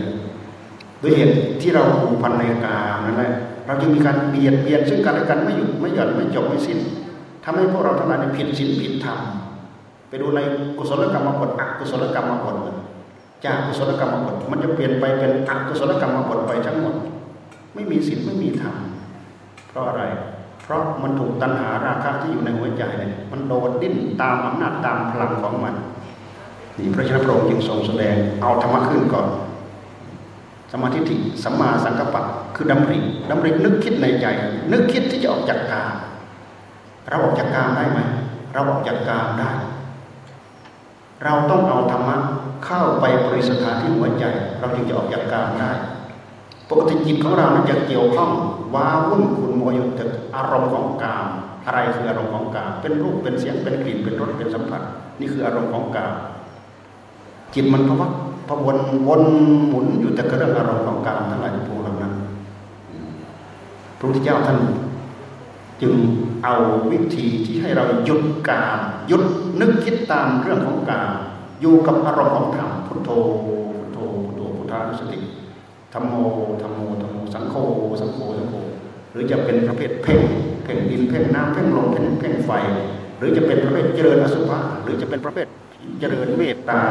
ด้วยเหตุที่เราผูกพันในกามนั่นแหละเราจึงมีการเบียดเบียนซึ่งกันและกันไม่หยุดไม่หย่อนไม่จบไม่สิ้นทำให้พวกเราทั้งหลายผิดศีลผิดธรรมไปดูในกุศลกรรมบทอกุศลกรรมบทจากกุศลกรรมบทมันจะเปลี่ยนไปเป็นอกุศลกรรมบทไปทั้งหมด ไม่มีศีลไม่มีธรรม เพราะอะไร เพราะมันถูกตัณหาราคะที่อยู่ในหัวใจเนี่ยมันโดดดิ้นตามอำนาจตามพลังของมันนี่พระชนพระองค์จึงทรงแสดงเอาธรรมะขึ้นก่อน สมาธิิสัมมาสังกัปปะคือดำริดำรินึกคิดในใจ นึกคิดที่จะออกจากกามเราออกจากกามได้ไหมเราออกจากกามได้ เราต้องเอาธรรมะเข้าไปบริสถานที่หัวใจ เราจึงจะออกจากกามได้ ปกติจิตของเรานั้นจะเกี่ยวข้องว้าวุ่นคุณโมยุตอารมณ์ของกามอะไรคืออารมณ์ของกามเป็นรูปเป็นเสียงเป็นกลิ่นเป็นรสเป็นสัมผัส นี่คืออารมณ์ของกามจิตมันพวักพวนวนหมุนอยู่แต่กระเรื่องอารมณ์ของกามทั้งหลายทั้งปวงเหล่านั้นพระพุทธเจ้าท่านจึงเอาวิธีที่ให้เราหยุดกามหยุดนึกคิดตามเรื่องของกามอยู่กับอารมณ์ของธรรมพุทโธพุทโธพุทโธพุทธานุสติ ธรรมโมธรรมโมธรรมโมสังโฆสังโฆสังโฆหรือจะเป็นประเภทเพ่งเพ่งดินเพ่งน้ำเพ่งลมเพ่งเพ่งไฟ หรือจะเป็นประเภทเจริญอสุภะหรือจะเป็นประเภทเจริญเมตตา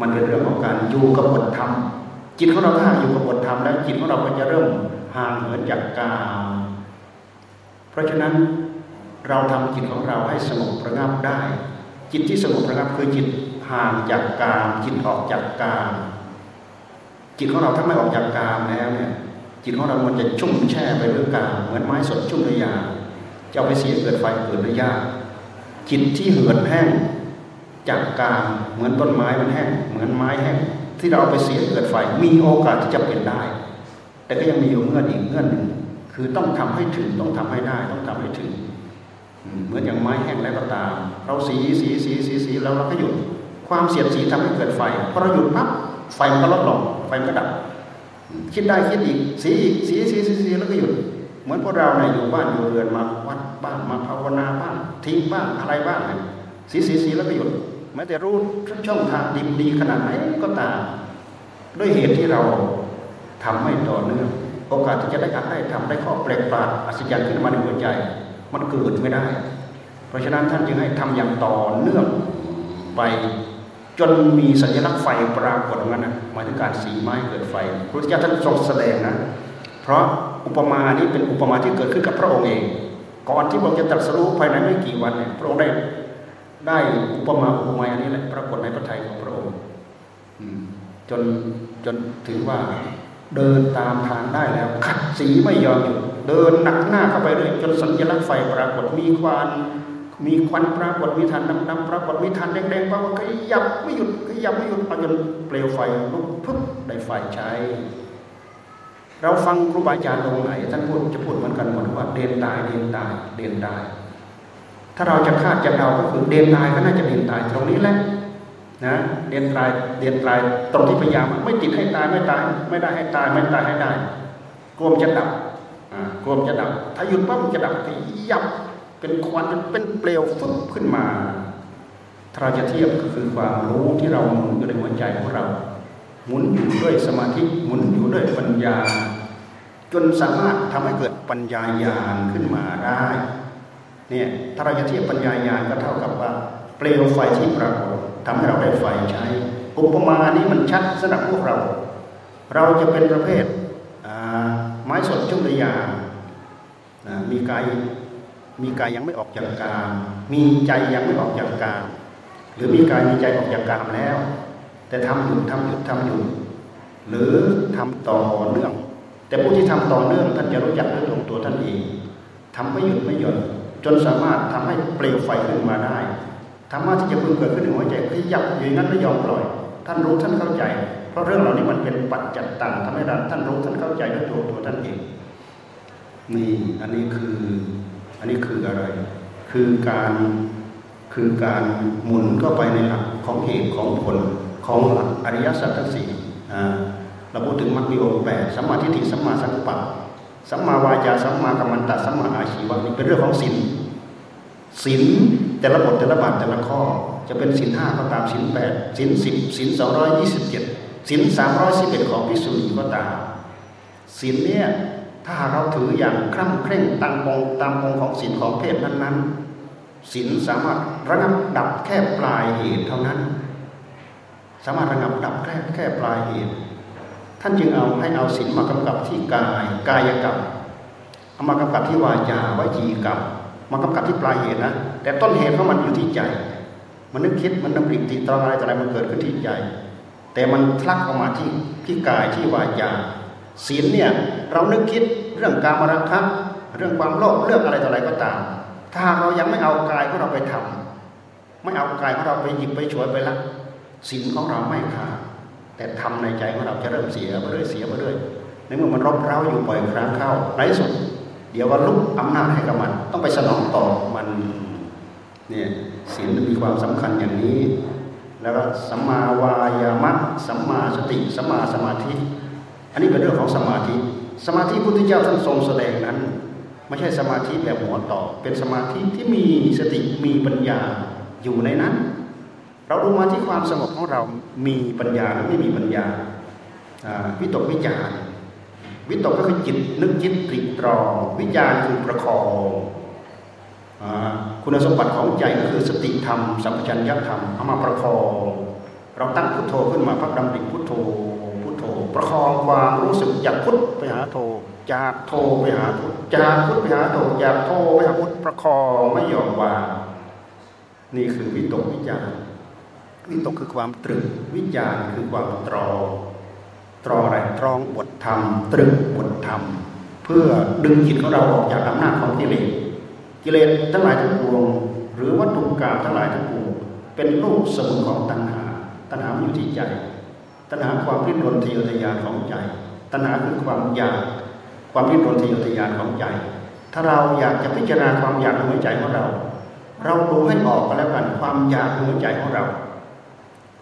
มันเป็นเรื่องของการอยู่กับบทธรรม จิตของเราถ้าอยู่กับบทธรรมแล้วจิตของเราก็จะเริ่มห่างเหินจากกามเพราะฉะนั้นเราทำจิตของเราให้สงบระงับได้ จิตที่สงบระงับคือจิตห่างจากกามจิตออกจากกาม จิตของเราถ้าไม่ออกจากกามแล้วเนี่ยจิตของเรามันจะชุ่มแช่ไปด้วยกามเหมือนไม้สดชุ่มด้วยยาจะเอาไปเสียเกิดไฟเกิดด้วยยาจิตที่เหือดแห้งจากกามเหมือนต้นไม้มันแห้งเหมือนไม้แห้งที่เราไปเสียเกิดไฟมีโอกาสที่จะเป็นได้ แต่ก็ยังมีอยู่เงื่อนอีกเงื่อนหนึ่งคือต้องทำให้ถึงต้องทำให้ได้ต้องทำให้ถึง เหมือนอย่างไม้แห้งแล้วก็ตาม เราสีสีสีสีสีแล้วเราก็หยุดความเสียดสีทำให้เกิดไฟพอเราหยุดปั๊บ ไฟมันก็ลดลงไฟมันก็ดับ คิดได้คิดอีกสีอีกสีสีสีสีแล้วก็หยุด เหมือนพวกเราเนี่ยอยู่บ้านอยู่เรือนมาวัดบ้านมาภาวนาบ้างทิ้งบ้างอะไรบ้างสีสีสีแล้วก็หยุดแม้แต่รู้ช่องทางดีดีขนาดไหนก็ตาม ด้วยเหตุที่เราทำไม่ต่อเนื่องโอกาสที่จะได้อัดได้ทำได้ข้อแปลกประหลาดอัศจรรย์ขึ้นมาในหัวใจ มันเกิดไม่ได้ เพราะฉะนั้นท่านจึงให้ทำอย่างต่อเนื่องไป จนมีสัญลักษณ์ไฟปรากฏงั้นนะหมายถึงการสีไม้เกิดไฟพระพุทธเจ้าท่านทรงแสดงนะ เพราะอุปมานี้เป็นอุปมาที่เกิดขึ้นกับพระองค์เอง ก่อนที่พระองค์จะตรัสรู้ภายในไม่กี่วันเนี่ยพระองค์ได้ได้อุปมาอุปไมยอันนี้แหละปรากฏในพระทัยของพระองค์จนจนถึงว่าเดินตามทางได้แล้ว ขัดสีไม่ยอมหยุดเดินหนักหน้าเข้าไปเลยจนสัญลักษณ์ไฟปรากฏมีควัน มีควันปรากฏมีฐานดำๆปรากฏมีฐานแดงๆปรากฏขยับไม่หยุดขยับไม่หยุดจนเปลวไฟลุกพึบได้ไฟใช้ เราฟังครูบาอาจารย์องค์ไหนท่านพูดจะพูดเหมือนกันหมดว่าเดินตายเดินตายเดินตาย ถ้าเราจะคาดจะเดาก็คือเด่นตายก็น่าจะเด่นตายตรงนี้แหละนะเด่นตายเด่นตายตรงที่พยายามไม่ติดให้ตายไม่ตาย ไม่ได้ให้ตายไม่ตายให้ได้กลัวมจะดับกลัวมจะดับ ถ้าหยุดปั๊บมันจะดับยับ เป็นควันเป็นเปลวฟึบขึ้นมาถ้าเราจะเทียบก็คือความรู้ที่เราหมุนอยู่ในหัวใจของเรา หมุนอยู่ด้วยสมาธิหมุนอยู่ด้วยปัญญา จนสามารถทำให้เกิดปัญญาญาณขึ้นมาได้เนี่ยถ้าเราจะเทียบปัญญาญาณก็เท่ากับว่า เปลวไฟที่ปรากฏทำให้เราได้ไฟใช้อุปมาอันนี้มันชัดสำหรับพวกเรา เราจะเป็นประเภทไม้สดชุ่มระยามีกาย มีกายยังไม่ออกจากกามมีใจยังไม่ออกจากกามหรือมีกายมีใจออกจากกามแล้ว แต่ทำหยุดทำหยุดทำหยุดหรือทำต่อเนื่อง แต่ผู้ที่ทำต่อเนื่องท่านจะรู้จักด้วยตัวตัวท่านเองทำไม่หยุดไม่หย่อนจนสามารถทำให้เปลวไฟขึ้นมาได้ธรรมะที่จะพึงเกิดขึ้นในหัวใจขยับอย่างนั้นไม่ยอมปล่อย ท่านรู้ท่านเข้าใจ เพราะเรื่องเหล่านี้มันเป็นปัจจัตตังทำให้ท่านรู้ท่านเข้าใจด้วยตัวตัวท่านเองนี่อันนี้คือ อันนี้คืออะไร คือการคือการหมุนเข้าไปในหลักของเหตุของผลของหลักอริยสัจทั้งสี่เราพูดถึงมรรคมีองค์แปดสัมมาทิฏฐิสัมมาสังกัปปะสัมมาวาจาสัมมากัมมันตะสัมมาอาชีวะนี่เป็นเรื่องของศีลศีลแต่ละบทแต่ละบาทแต่ละข้อ จะเป็นศีลห้าก็ตามศีลแปดศีลสิบศีลสองร้อยยี่สิบเจ็ดศีลสามร้อยสิบเอ็ดของพิสุนีก็ตามศีลเนี่ย ถ้าเราถืออย่างคร่ำเคร่งตามองตามองของศีลของเพศนั้นๆศีลสามารถระงับดับแค่ปลายเหตุเท่านั้น สามารถระงับดับแค่แค่ปลายเหตุ ท่านจึงเอาให้เอาศีลมากำกับที่กายกายกรรมเอามากำกับที่วาจาวจีกรรมมากำกับที่ปลายเหตุนะแต่ต้นเหตุของมันอยู่ที่ใจมันนึกคิดมันดำริตีตรองอะไรต่ออะไรมันเกิดขึ้นที่ใจ แต่มันทลักออกมาที่ที่กายที่วาจา ศีลเนี่ยเรานึกคิดเรื่องการมรณะเรื่องความโลภเรื่องอะไรต่ออะไรก็ตาม ถ้าเรายังไม่เอากายของเราไปทำไม่เอากายของเราไปหยิบไปฉวยไปละศีลของเราไม่ขาดแต่ทำในใจของเราจะเริ่มเสียไปเรื่อยเสียไปเรื่อยในเมื่อมันรบเร้าอยู่บ่อยครั้งเข้าในสุด เดี๋ยวว่าลุกอำนาจให้กับมัน ต้องไปสนองต่อมันเนี่ยศีลมีความสำคัญอย่างนี้ แล้วก็สัมมาวายามะสัมมาสติสัมมาสมาธิ อันนี้เป็นเรื่องของสมาธิ สมาธิพุทธเจ้าท่านทรงแสดงนั้นไม่ใช่สมาธิแบบหัวต่อ เป็นสมาธิที่มีสติมีปัญญาอยู่ในนั้น เราดูมาที่ความสงบของเรามีปัญญาหรือไม่มีปัญญาวิตกวิจารวิตกก็คือจิตนึกจิตตริตรอง วิจารคือประคองคุณสมบัติของใจก็คือสติธรรมสัมปชัญญะธรรมเอามาประคองเราตั้งพุทโธขึ้นมาพักดำริพุทโธ ประคองความรู้สึกจากพุทธไปหาโท จากโทไปหาพุทธจากพุทธไปหาโทจากโทไปหาพุทธประคองไม่ยอมวางนี่คือวิตกวิจารวิตกคือความตรึกวิจารคือความตรองตรองอะไรตรองบทธรรม ตรึกบทธรรม เพื่อดึงจิตของเราออกจากอำนาจของกิเลสกิเลสทั้งหลายทั้งปวงหรือวัตถุกรรมทั้งหลายทั้งปวงเป็นลูกสมุนของตัณหาตัณหาอยู่ที่ใจ ตัณหาความริ้นรนทะเยอทะยานของใจ ตัณหาคือความอยาก ความริ้นรนทะเยอทะยานของใจ ถ้าเราอยากจะพิจารณาความอยากในหัวใจของเรา เราดูให้ออกก็แล้วกันความอยากในหัวใจของเรา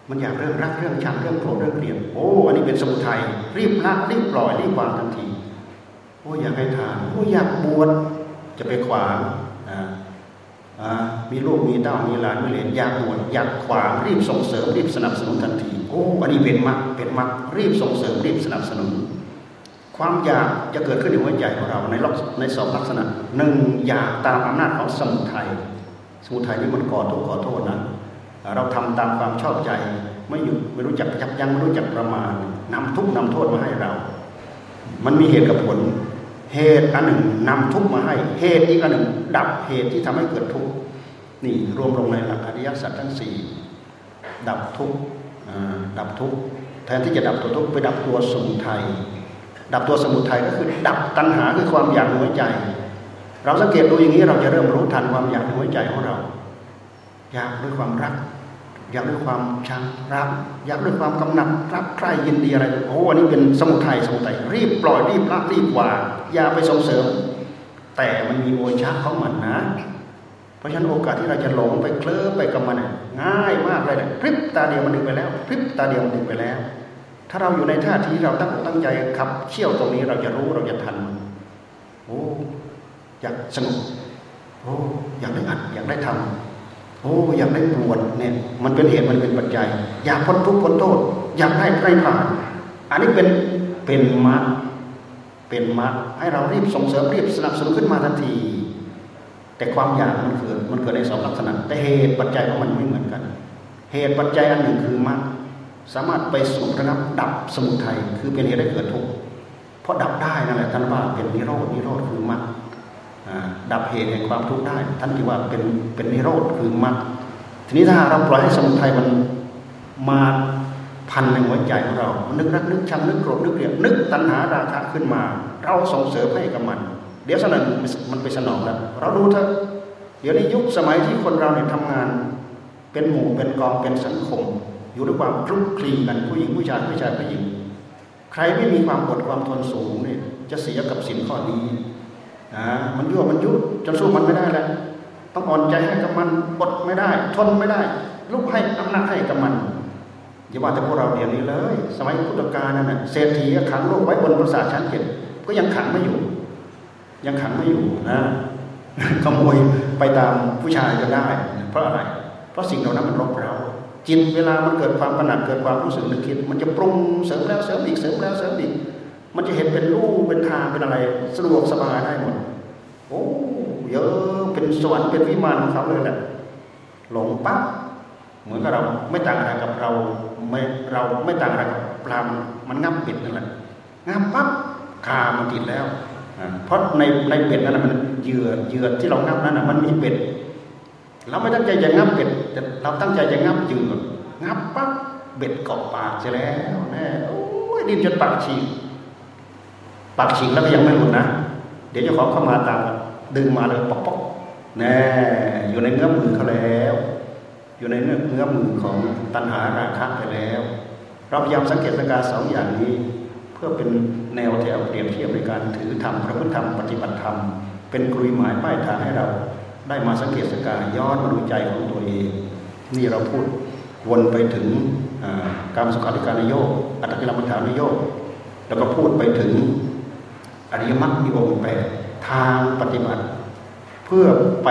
มันอยากเรื่องรักเรื่องชังเรื่องโกรธเรื่องเกลียดโอ้อันนี้เป็นสมุทัยรีบละรีบปล่อยรีบวางทันทีโอ้อยากให้ทานโอ้อยากบวชจะไปขวาง มีลูกมีเต้ามีหลานมีเหลนอยากบวชอยากขวางรีบส่งเสริมรีบสนับสนุนทันทีโอ้อันนี้เป็นมรรคเป็นมรรครีบส่งเสริมรีบสนับสนุน ความอยากจะเกิดขึ้นในหัวใจของเราในลักในสองลักษณะหนึ่งอยากตามอำนาจของสมุทัยสมุทัยนี่มันก่อทุกข์ก่อโทษนะเราทำตามความชอบใจไม่หยุดไม่รู้จักยับยั้งไม่รู้จักประมาณนำทุกข์นำโทษมาให้เรา มันมีเหตุกับผล เหตุอันหนึ่งนำทุกข์มาให้ เหตุอีกอันหนึ่ง ดับเหตุที่ทำให้เกิดทุกข์นี่รวมลงในหลักอริยสัจทั้งสี่ดับทุกข์ดับทุกข์แทนที่จะดับตัวทุกข์ไปดับตัวสมุทัยดับตัวสมุทัยก็คือ ดับตัณหาคือความอยากหัวใจ เราสังเกตดูอย่างนี้เราจะเริ่มรู้ทันความอยากหัวใจของเรา อยากด้วยความรัก อยากด้วยความชังรัก อยากด้วยความกำหนัดรักใคร่ยินดีอะไรโอ้อันนี้เป็นสมุทัยสมุทัยรีบปล่อยรีบละรีบวางอย่าไปส่งเสริม แต่มันมีโอชาของมันนะ เพราะฉะนั้นโอกาสที่เราจะหลงไปเคลิ้มไปกับมันง่ายมากเลยนะพริบตาเดียวมันดึงไปแล้วพริบตาเดียวมันดึงไปแล้ว ถ้าเราอยู่ในท่าทีเราตั้งตั้งใจขับเชี่ยวตรงนี้เราจะรู้เราจะทันโอ้อยากสนุกโอ้อยากได้อัดอยากได้ทำ โอ้อยากได้บวชเนี่ย มันเป็นเหตุมันเป็นปัจจัย อยากพ้นทุกข์พ้นโทษ อยากได้ไร้ผ่าน อันนี้เป็นเป็นมรรคเป็นมรรคให้เรารีบส่งเสริมรีบสนับสนุนขึ้นมาทันที แต่ความอยากมันเกิดมันเกิดในสองลักษณะ แต่เหตุปัจจัยของมันไม่เหมือนกัน เหตุปัจจัยอันหนึ่งคือมรรคสามารถไปสู่ระงับดับสมุทัยคือเป็นเหตุให้เกิดทุกข์เพราะดับได้นั่นแหละท่านว่าเป็นนิโรดนิโรธคือมรรค ดับเหตุแห่งความทุกข์ได้ ท่านที่ว่าเป็นเป็นนิโรธคือมรรคทีนี้ถ้าเราปล่อยให้สมุทัยมันมาพันในหัวใจของเรานึกรักนึกชังนึกโกรธนึกเกลียดนึกตัณหาราคะขึ้นมา เราส่งเสริมให้กับมัน เดี๋ยวสักหน่อยมันไปสนองแล้วเราดูเถอะเดี๋ยวนี้ยุคสมัยที่คนเราเนี่ยทำงาน เป็นหมู่เป็นกองเป็นสังคม อยู่ด้วยความคลุกคลีกันผู้หญิงผู้ชายผู้ชายผู้หญิง ใครไม่มีความอดความทนสูงเนี่ยจะเสียกับสินข้อนี้ นะมันยั่วมันยุจนสู้มันไม่ได้แล้วต้องอ่อนใจให้กับมันอดไม่ได้ ทนไม่ได้ ลุกให้อำนาจให้กับมันอย่าว่าแต่พวกเราเดี๋ยวนี้เลย สมัยพุทธกาลนั่นแหะเศรษฐีขังโลกไว้บนปราสาทชั้นเจ็ดก็ยังขังไม่อยู่ ยังขังไม่อยู่นะขโมยไปตามผู้ชายก็ได้ เพราะอะไร เพราะสิ่งเหล่านั้นมันรบเราจิตเวลามันเกิดความขนัดเกิดความรู้สึกนึกคิด มันจะปรุงเสริมแล้วเสริมอีกเสริมแล้วเสริมอีก มันจะเห็นเป็นรูปเป็นทางเป็นอะไรสะดวกสบายได้หมดโอ้เยอะเป็นสวรรค์เป็นวิมานของเขาเลยแหละหลงปั๊บเหมือนกับเราไม่ต่างอะไรกับเราไม่เราไม่ต่างอะไรกับปลามันงับเปิดนั่นแหละงับปั๊บคามันติดแล้วเพราะในในเบ็ดนั้นมันเหยื่อเหยื่อที่เรางับนั้นมันมีเบ็ดเราไม่ตั้งใจจะงับเบ็ดแต่เราตั้งใจจะงับเหยื่องับปั๊บเบ็ดเกาะปากเสียแล้วแน่โอ้ยดิ้นจนปากฉีก ปากฉีกแล้วก็ยังไม่หลุดนะ เดี๋ยวเจ้าของเข้ามาตามดึงมาเลยปอกปอกแน่อยู่ในเงื้อมือเขาแล้ว อยู่ในเนื้อเนื้อมือของตัณหาราคะไปแล้ว เราพยายามสังเกตสังการสองอย่างนี้ เพื่อเป็นแนวแถวเปรียบเทียบในการถือธรรมพระพุทธธรรมปฏิบัติธรรมเป็นกลุยหมายป้ายทางให้เรา ได้มาสังเกตสังการย้อนมาดูใจของตัวเอง นี่เราพูดวนไปถึงการสุขาธิการนโยกอัตติลมัฐานโยกแล้วก็พูดไปถึง อริยมรรคมีองค์แปดทางปฏิบัติ เพื่อไป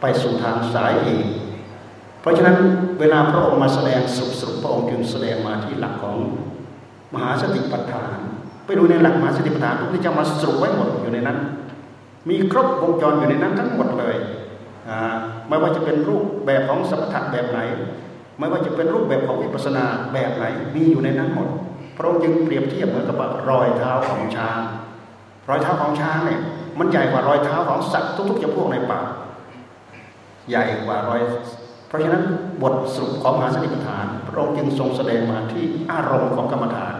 ไปสู่ทางสายเอกเพราะฉะนั้นเวลาพระองค์มาแสดงสุขสุขพระองค์จึงแสดงมาที่หลักของมหาสติปัฏฐาน ไปดูในหลักมหาสติปัฏฐานพระพุทธเจ้ามาสรุปไว้หมดอยู่ในนั้น มีครบวงจรอยู่ในนั้นทั้งหมดเลยไม่ว่าจะเป็นรูปแบบของสมถะแบบไหน ไม่ว่าจะเป็นรูปแบบของวิปัสสนาแบบไหนมีอยู่ในนั้นหมด พระองค์จึงเปรียบเทียบเหมือนกับรอยเท้าของช้าง รอยเท้าของช้างเนี่ยมันใหญ่กว่ารอยเท้าของสัตว์ทุกๆจำพวกในป่า ใหญ่กว่ารอย เพราะฉะนั้นบทสรุปของมหาสติปัฏฐาน พระองค์จึงทรงแสดงมาที่อารมณ์ของกรรมฐาน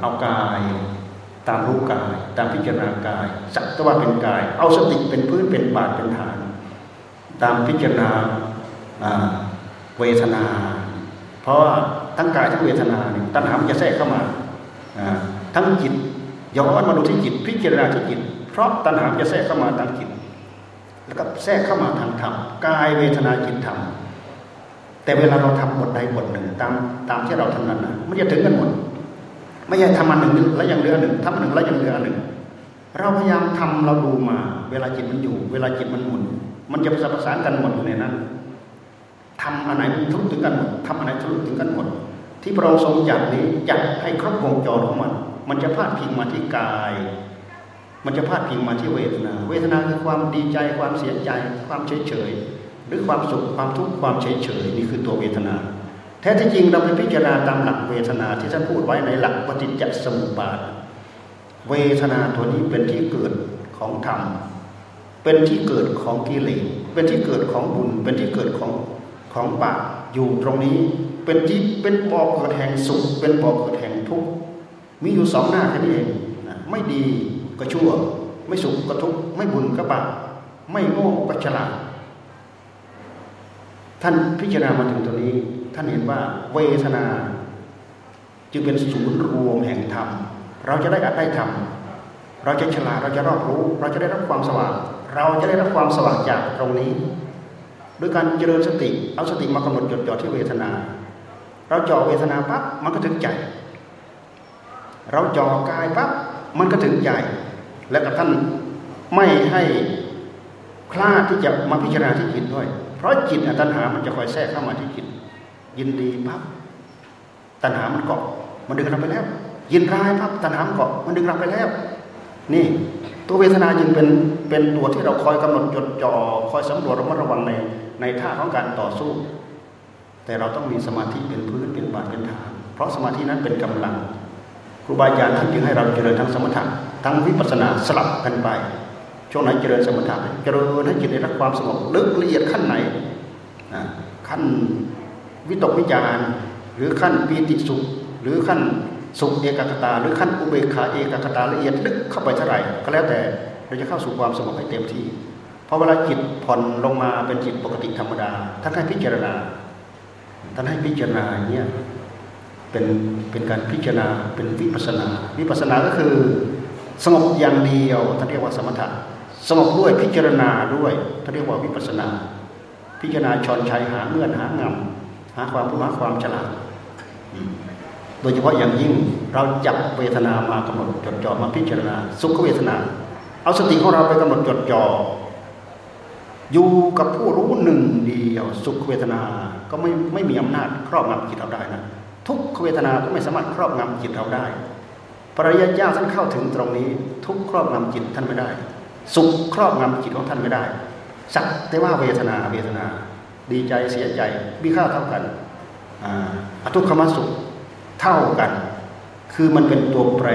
เอากายตามรู้กาย ตามพิจารณากาย สักตว่าเป็นกาย เอาสติเป็นพื้นเป็นบาทเป็นฐาน ตามพิจารณาเวทนา เพราะว่าทั้งกายทั้งเวทนาเนี่ยตัณหามันจะแทรกเข้ามาทั้งจิต ย้อนมาดูที่จิตพิจารณาที่จิต เพราะตัณหาจะแทรกเข้ามาทางจิต แล้วก็แทรกเข้ามาทางธรรมกายเวทนาจิตธรรมแต่เวลาเราทำบทใดบทหนึ่งตามตามที่เราทำนั้นนะมันจะถึงกันหมดไม่ใช่ทำอันหนึ่งแล้วยังเหลือหนึ่งทำอันหนึ่งแล้วยังเหลือหนึ่ง เราพยายามทำเราดูมา เวลาจิตมันอยู่ เวลาจิตมันหมุน มันจะประสานกันหมดอยู่ในนั้นทำอันไหนทะลุถึงกันหมดทำอันไหนทะลุถึงกันหมด ที่พระองค์ทรงจัดนี้จัดให้ครบวงจรของมัน มันจะพาดพิงมาที่กาย มันจะพาดพิงมาที่เวทนา เวทนาคือความดีใจความเสียใจ ความเฉยเฉยหรือความสุขความทุกข์ความเฉยเฉยนี่คือตัวเวทนา แท้ที่จริงเราไปพิจารณาตามหลักเวทนาที่ท่านพูดไว้ในหลักปฏิจจสมุปบาท เวทนาตัวนี้เป็นที่เกิดของธรรมเป็นที่เกิดของกิเลสเป็นที่เกิดของบุญ เป็นที่เกิดของของบาปอยู่ตรงนี้ เป็นที่เป็นบ่อเกิดแห่งสุข เป็นบ่อเกิดแห่งทุกข์ มีอยู่สองหน้าแค่นี้เองไม่ดีก็ชั่ว ไม่สุขก็ทุกข์ไม่บุญก็บาปไม่โง่ก็ฉลาดท่านพิจารณามาถึงตรงนี้ ท่านเห็นว่าเวทนา จึงเป็นศูนย์รวมแห่งธรรม เราจะได้อัดได้ธรรมเราจะฉลาดเราจะรอบรู้ เราจะได้รับความสว่าง เราจะได้รับความสว่างจากตรงนี้ ด้วยการเจริญสติเอาสติมากำหนดจดจ่อที่เวทนา เราจ่อเวทนาปั๊บมันก็ถึงใจ เราจ่อกายปั๊บมันก็ถึงใจ และกับท่านไม่ให้คลาดที่จะมาพิจารณาที่จิตด้วย เพราะจิตตัณหามันจะคอยแทรกเข้ามาที่จิต ยินดีปั๊บตัณหามันเกาะมันดึงเราไปแล้ว ยินร้ายปั๊บตัณหามันเกาะมันดึงเราไปแล้ว นี่ตัวเวทนาจึงเป็นเป็นตัวที่เราคอยกำหนดจดจ่อคอยสำรวจระมัดระวังในในท่าของการต่อสู้ แต่เราต้องมีสมาธิเป็นพื้นเป็นบาดเป็นฐานเพราะสมาธินั้นเป็นกำลัง รูบาอาจารย์ท่านจึงให้เราเจริญทั้งสมถะทั้งวิปัสสนาสลับกันไป ช่วงไหนเจริญสมถะเจริญให้จิตได้รับความสงบลึกละเอียดขั้นไหนขั้นวิตกวิจารหรือขั้นปีติสุข หรือขั้นสุขเอกคตา หรือขั้นอุเบกขาเอกคตาละเอียดลึกเข้าไปเท่าไหร่ก็แล้วแต่เราจะเข้าสู่ความสงบให้เต็มที่พอเวลาจิตผ่อนลงมาเป็นจิตปกติธรรมดาท่านให้พิจารณาท่านให้พิจารณาอย่างเนี้ย เป็นเป็นการพิจารณาเป็นวิปัสนา วิปัสนาก็คือสงบอย่างเดียวท่านเรียกว่าสมถะสงบด้วยพิจารณาด้วยท่านเรียกว่าวิปัสนา พิจารณาชอนชัยหาเงื่อนหางำหาความรู้หาความฉลาดโดยเฉพาะอย่างยิ่งเราจับเวทนามากำหนดจดจ่อมาพิจารณา สุขเวทนา เอาสติของเราไปกำหนดจดจ่ออยู่กับผู้รู้หนึ่งเดียวสุขเวทนาก็ไม่ไม่มีอำนาจครอบงำจิตเราได้นะ ทุกขเวทนาก็ไม่สามารถครอบงำจิตเราได้ปริยญาท่านเข้าถึงตรงนี้ ทุกครอบงำจิตท่านไม่ได้ สุขครอบงำจิตของท่านไม่ได้สักแต่ว่าเวทนาเวทนา ดีใจเสียใจมีค่าเท่ากันอทุกขมสุขเท่ากัน คือมันเป็นตัวแปร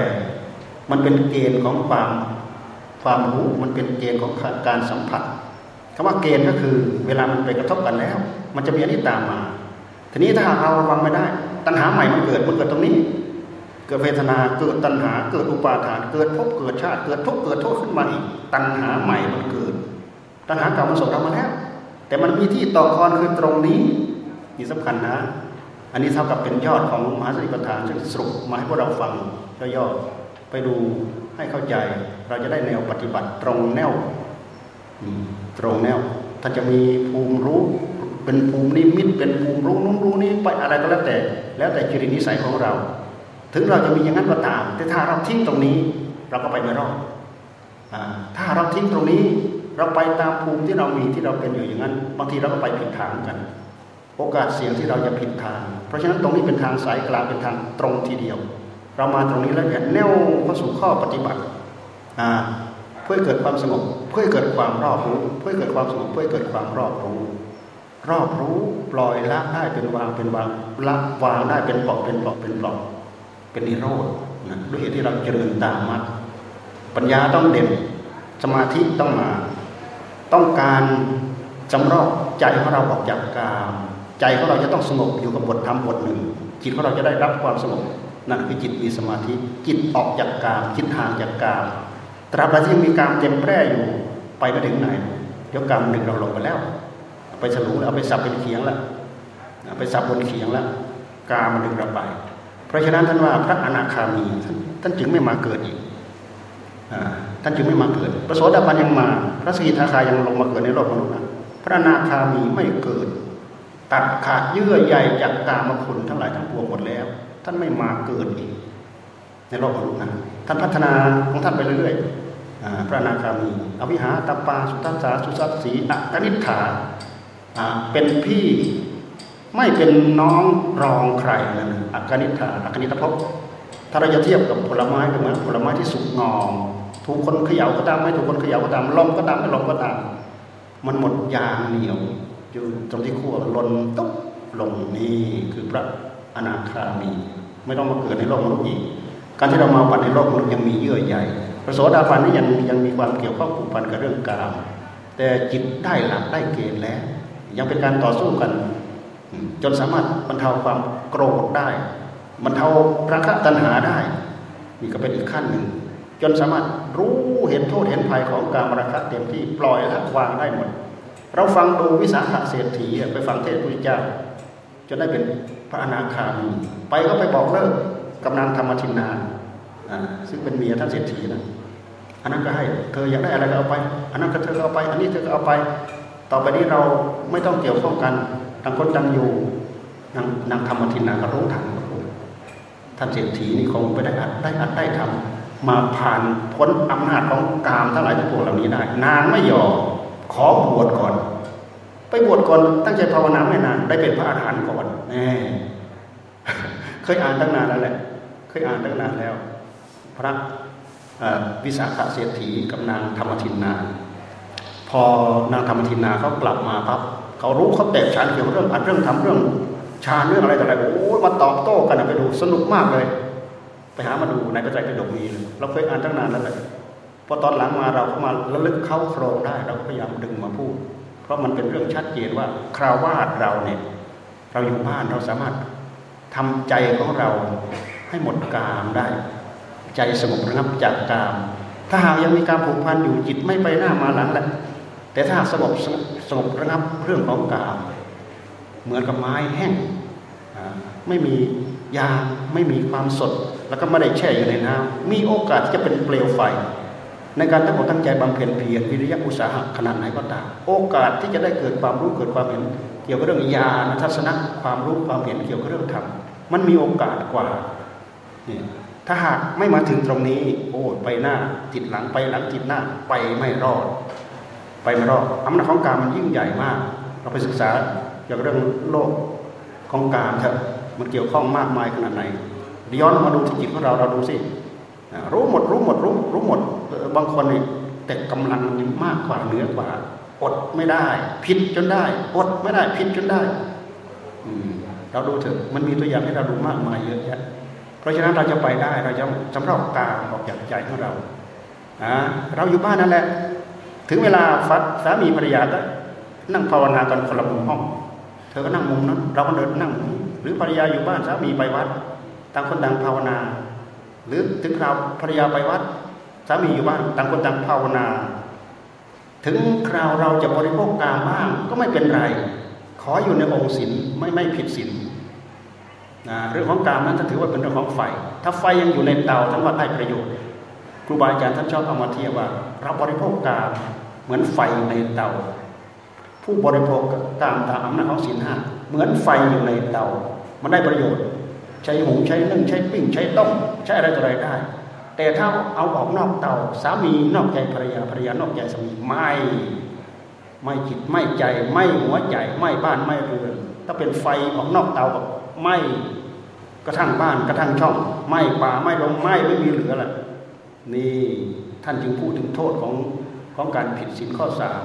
มันเป็นเกณฑ์ของความความรู้มันเป็นเกณฑ์ของการสัมผัสคำว่าเกณฑ์ก็คือเวลามันไปกระทบกันแล้ว มันจะมีอันนี้ตามมา ทีนี้ถ้าเราระวังไม่ได้ ตัณหาใหม่มันเกิดมันเกิดตรงนี้ เกิดเวทนาเกิดตัณหาเกิดอุปาทาน เกิดภพเกิดชาติเกิดทุกข์เกิดโทษขึ้นมาอีกตัณหาใหม่มันเกิด ตัณหาเก่ามันส่งเรามาแล้วแต่มันมีที่ต่อกรคือตรงนี้นี่สำคัญนะ อันนี้เท่ากับเป็นยอดของมหาสติปัฏฐานซึ่งสรุปมาให้พวกเราฟังย่อๆไปดูให้เข้าใจ เราจะได้แนวปฏิบัติตรงแนวตรงแนวท่านจะมีภูมิรู้ เป็นภูมินิมิต เป็นภูมิรู้นู้นรู้นี้ไปอะไรก็แล้วแต่ แล้วแต่จริตนิสัยของเรา ถึงเราจะมีอย่างนั้นก็ตาม แต่ถ้าเราทิ้งตรงนี้ เราก็ไปไม่รอดถ้าเราทิ้งตรงนี้ เราไปตามภูมิที่เรามีที่เราเป็นอยู่อย่างนั้น บางทีเราก็ไปผิดทางกัน โอกาสเสี่ยงที่เราจะผิดทาง เพราะฉะนั้นตรงนี้เป็นทางสายกลางเป็นทางตรงทีเดียว เรามาตรงนี้แล้วเนี่ยแนวเข้าสู่ข้อปฏิบัติเพื่อเกิดความสงบ เพื่อเกิดความรอบรู้ เพื่อเกิดความสงบ เพื่อเกิดความรอบรู้ รอบรู้ปล่อยละได้เป็นวางเป็นวางละวางได้เป็นปลอกเป็นปลอกเป็นปลอกเป็นนิโรธนะด้วยเหตุที่เราเจริญตามมัดปัญญาต้องเด่นสมาธิต้องมา ต้องการจำรอกใจของเราออกจากกามใจของเราจะต้องสงบอยู่กับบทธรรมบทหนึ่ง จิตของเราจะได้รับความสงบนั่นคือจิตมีสมาธิจิตออกจากกามจิตห่างจากกามตราบใดที่มีกามเต็มแปร่อยู่ไปไม่ถึงไหนเดี๋ยวกามหนึ่งเราลงไปแล้ว ไปฉลุเอาไปสับเป็นเขียงแล้วไปสับบนเขียงแล้วกามันดึงเราไป เพราะฉะนั้นท่านว่าพระอนาคามีท่านจึงไม่มาเกิดอีกท่านจึงไม่มาเกิด พระโสดาบันยังมา พระสกิทาคายังลงมาเกิดในโลกมนุษย์นะพระอนาคามีไม่เกิด ตัดขาดเยื่อใยจากกามคุณทั้งหลายทั้งปวงหมดแล้ว ท่านไม่มาเกิดอีก ในโลกมนุษย์นั้นท่านพัฒนาของท่านไปเรื่อยๆพระอนาคามี อวิหาตปาสุทัสสาสุสัตสีอกนิฐา เป็นพี่ไม่เป็นน้องรองใครนะอกนิฐาอกนิทภพถ้าเราจะเทียบกับผลไม้ก็เหมือนผลไม้ที่สุกงอมถูกคนเขย่าก็ตามไม่ถูกคนเขย่าก็ตามลมก็ตามไม่ลมก็ตาม มันหมดยางเหนียวอยู่ตรงที่ขั้วลนตุ๊บลงนี่คือพระอนาคามี ไม่ต้องมาเกิดในโลกมนุษย์อีกการที่เรามาปัดในโลกมนุษย์ยังมีเยื่อใหญ่พระโสดาบันนี่ยังยังมีความเกี่ยวข้องผูกพันกับเรื่องกามแต่จิตได้หลักได้เกณฑ์แล้ว ยังเป็นการต่อสู้กัน จนสามารถบรรเทาความโกรธได้บรรเทาราคะตัณหาได้ นี่ก็เป็นอีกขั้นหนึ่ง จนสามารถรู้เห็นโทษเห็นภัยของการมราคะเต็มที่ปล่อยละวางได้หมด เราฟังดูวิสาขะเศรษฐีไปฟังเทศพุทธเจ้าจนได้เป็นพระอนาคามีไปก็ไปบอกเลิกกำนันธรรมทินนาซึ่งเป็นเมียท่านเศรษฐีนะอันนั้นก็ให้เธออยากได้อะไรก็เอาไป อันนั้นก็เธอเอาไป อันนี้เธอก็เอาไป ต่อไปนี้เราไม่ต้องเกี่ยวข้องกันต่างคนต่างอยู่นางนางธรรมทินนาก็รู้ทันท่านเศรษฐีนี่คงไปได้อัดได้อัดได้ทำมาผ่านพ้นอำนาจของกามทั้งหลายทั้งปวงเหล่านี้ได้ นางไม่ยอมขอบวชก่อน ไปบวชก่อนตั้งใจภาวนาไม่นานได้เป็นพระอาหารหันต์ก่อนแน่เคยอ่านตั้งนานแล้วแหละเคยอ่านตั้งนานแล้ว พระวิสาขเศรษฐีกับนางธรรมทินนา พอนางธรรมทินนาเขากลับมาปั๊บเขารู้เขาแตกฉานเกี่ยวกับเรื่องอันเรื่องทำเรื่องฌานเรื่องอะไรต่ออะไรโอ้มาตอบโต้กันไปดูสนุกมากเลย ไปหามาดูในพระไตรปิฎกมีเราเคยอ่านตั้งนานแล้วแหละพอตอนหลังมาเราก็มาระลึกเข้าโครงได้ เราก็พยายามดึงมาพูด เพราะมันเป็นเรื่องชัดเจนว่าคราวาสเราเนี่ยเราอยู่บ้านเราสามารถทำใจของเราให้หมดกามได้ ใจสงบระงับจากกาม ถ้าหากยังมีการผูกพันอยู่จิตไม่ไปหน้ามาหลังแหละ แต่ถ้าสงบสงบระงับเรื่องของกามเหมือนกับไม้แห้งไม่มียางไม่มีความสด แล้วก็ไม่ได้แช่อยู่ในน้ำมีโอกาสที่จะเป็นเปลวไฟ ในการตั้งอกตั้งใจบำเพ็ญเพียรวิริยะอุตสาหะขนาดไหนก็ตามโอกาสที่จะได้เกิดความรู้เกิดความเห็น เกี่ยวกับเรื่องญาณทัศนะความรู้ความเห็นเกี่ยวกับเรื่องธรรมมันมีโอกาสกว่านี่ถ้าหากไม่มาถึงตรงนี้ โอ้ไปหน้าจิตหลังไปหลังจิตหน้าไปไม่รอด ไปไม่รอดอำนาจของการมันยิ่งใหญ่มาก เราไปศึกษาเกี่ยวกับเรื่องโลกของการเถอะมันเกี่ยวข้องมากมายขนาดไหนย้อนมาดูที่จิตของเราเราดูสิรู้หมดรู้หมดรู้รู้หมดบางคนนี่แต่กำลังมากกว่าเหนือกว่า อดไม่ได้ ผิดจนได้ อดไม่ได้ผิดจนได้เราดูเถอะมันมีตัวอย่างให้เราดูมากมายเยอะแยะเพราะฉะนั้นเราจะไปได้เราจะสำรอกกาออกจากใจของเราเราอยู่บ้านนั่นแหละ ถึงเวลาฟัดสามีภรรยาก็นั่งภาวนากันคนละมุมห้อง เธอก็นั่งมุมนั้นเราก็เดินนั่งมุมหรือภรรยาอยู่บ้านสามีไปวัดต่างคนต่างภาวนา หรือถึงคราวภรรยาไปวัดสามีอยู่บ้านต่างคนต่างภาวนา ถึงคราวเราจะบริโภคกามบ้างก็ไม่เป็นไร ขออยู่ในองค์ศีลไม่ไม่ผิดศีลนะเรื่องของกามนั้นถือว่าเป็นเรื่องของไฟ ถ้าไฟยังอยู่ในเตาทั้งว่าได้ประโยชน์ครูบาอาจารย์ท่านชอบเอามาเทียบว่า เราบริโภคกาม เหมือนไฟในเตา ผู้บริโภคตามตามอำนาจของศีลห้าเหมือนไฟอยู่ในเตา มันได้ประโยชน์ ใช้หุงใช้นึ่งใช้ปิ้งใช้ต้มใช้อะไรต่ออะไรได้ แต่ถ้าเอาออกนอกเตา สามีนอกใจภรรยาภรรยานอกใจสามีไม่ไม่จิตไม่ใจไม่หัวใจไม่บ้านไม่เรือนถ้าเป็นไฟออกนอกเตาก็ไม่กระทั่งบ้านกระทั่งช่อง ไม่ป่าไม่ลงไม่ไม่มีเหลือละนี่ท่านจึงพูดถึงโทษของ ของการผิดศีลข้อสาม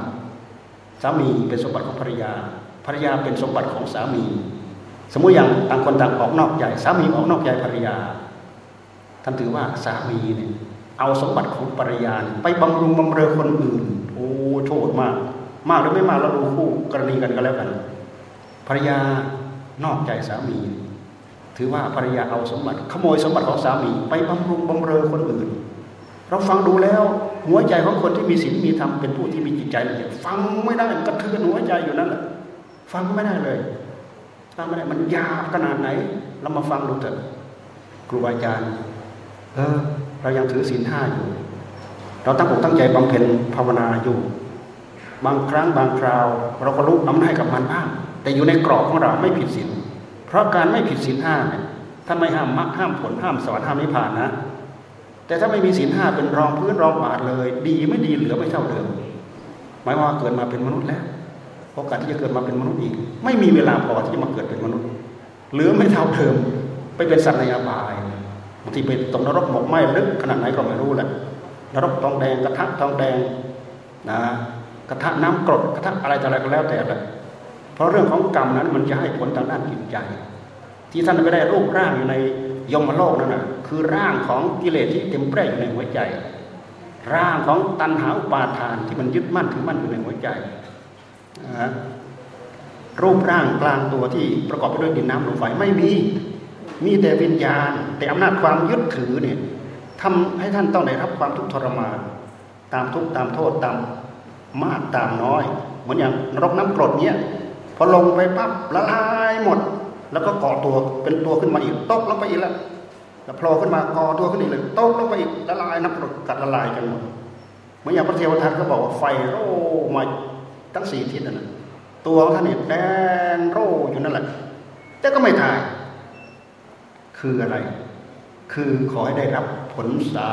สามีเป็นสมบัติของภรรยา ภรรยาเป็นสมบัติของสามี สมมุติอย่างต่างคนต่างออกนอกใจสามีออกนอกใจภรรยา ท่านถือว่าสามีเนี่ยเอาสมบัติของภรรยาไปบำรุงบำเรอคนอื่น โอ้โทษมาก มากหรือไม่มากเราดูคู่กรณีกันก็แล้วกัน ภรรยานอกใจสามี ถือว่าภรรยาเอาสมบัติขโมยสมบัติของสามี ไปบำรุงบำเรอคนอื่น เราฟังดูแล้ว หัวใจของคนที่มีศีลมีธรรมเป็นผู้ที่มีจิตใจละเอียดฟังไม่ได้กระเทือนหัวใจอยู่นั่นแหละฟังไม่ได้เลยฟังไม่ได้มันยากขนาดไหน เรามาฟังดูเถอะครูบาอาจารย์เออเรายังถือศีลห้าอยู่ เราตั้งอกตั้งใจบำเพ็ญภาวนาอยู่ บางครั้งบางคราว เราก็ลุกน้ำให้กับมันบ้างแต่อยู่ในกรอบของเราไม่ผิดศีลเพราะการไม่ผิดศีลห้าเนี่ยท่านไม่ห้ามมรรคห้ามผลห้ามสอนห้ามนิพพานนะ แต่ถ้าไม่มีศีลห้าเป็นรองพื้นรองบาทเลย ดีไม่ดีเหลือไม่เท่าเดิมหมายว่าเกิดมาเป็นมนุษย์แล้วโอกาสที่จะเกิดมาเป็นมนุษย์อีก ไม่มีเวลาพอที่จะมาเกิดเป็นมนุษย์เหลือไม่เท่าเดิมไปเป็นสัตว์ในอบายบางทีไปตกนรกหมกไหมลึกขนาดไหนก็ไม่รู้แหละนรกทองแดงกระทะทองแดงนะกระทะน้ำกรดกระทะอะไรต่ออะไรก็แล้วแต่ละเพราะเรื่องของกรรมนั้นมันจะให้ผลทางด้านจิตใจ ที่ท่านไม่ได้รูปร่างอยู่ในยมโลกนั่นนะคือร่างของกิเลสที่เต็มแปร่อยู่ในหัวใจ ร่างของตัณหาอุปาทานที่มันยึดมั่นถือมั่นอยู่ในหัวใจรูปร่างกลางตัวที่ประกอบไปด้วยดินน้ำลมไฟไม่มีมีแต่วิญญาณ แต่อำนาจความยึดถือเนี่ยทำให้ท่านต้องได้รับความทุกข์ทรมานตามทุกข์ตามโทษตามมากตามน้อย เหมือนอย่างนรกน้ำกรดเนี้ยพอลงไปปั๊บละลายหมด แล้วก็ก่อตัวเป็นตัวขึ้นมาอีกตกลงไปอีกแล้วแล้วโผล่ขึ้นมาก่อตัวขึ้นอีกเลยตกลงไปอีกละลายน้ำกรดกัดละลายกันหมดเหมือนอย่างพระเทวทัตก็บอกว่าไฟโร่มาทั้งสี่ทิศนั่นตัวท่านเนี่ยแดงโร่อยู่นั่นแหละแต่ก็ไม่ตาย คืออะไร คือขอให้ได้รับผลสา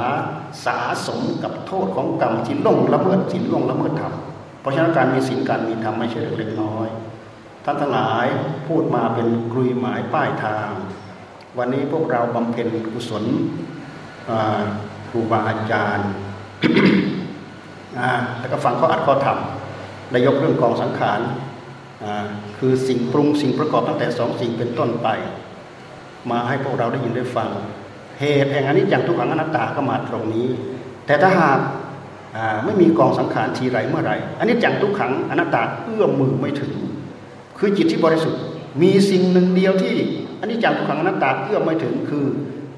สาสมกับโทษของกรรมที่ล่วงละเมิดศีลล่วงละเมิดธรรมเพราะฉะนั้นการมีศีลการมีธรรมไม่ใช่เรื่องเล็กน้อย ท่านทั้งหลายพูดมาเป็นกลุยหมายป้ายทาง วันนี้พวกเราบำเพ็ญกุศลครูบาอาจารย์แล้วก็ฟังเขาอัดเขาทำได้ยกเรื่องกองสังขารคือสิ่งปรุงสิ่งประกอบตั้งแต่สองสิ่งเป็นต้นไป มาให้พวกเราได้ยินได้ฟัง เหตุแห่งอนิจจังทุกขังอนัตตาก็มาตรงนี้ แต่ถ้าหากไม่มีกองสังขารทีไรเมื่อไรอันนี้จังทุกขังอนัตตาเอื้อมมือไม่ถึง คือจิตที่บริสุทธิ์ มีสิ่งหนึ่งเดียวที่อันนี้จังทุกขังอนัตตาเอื้อมไม่ถึงคือ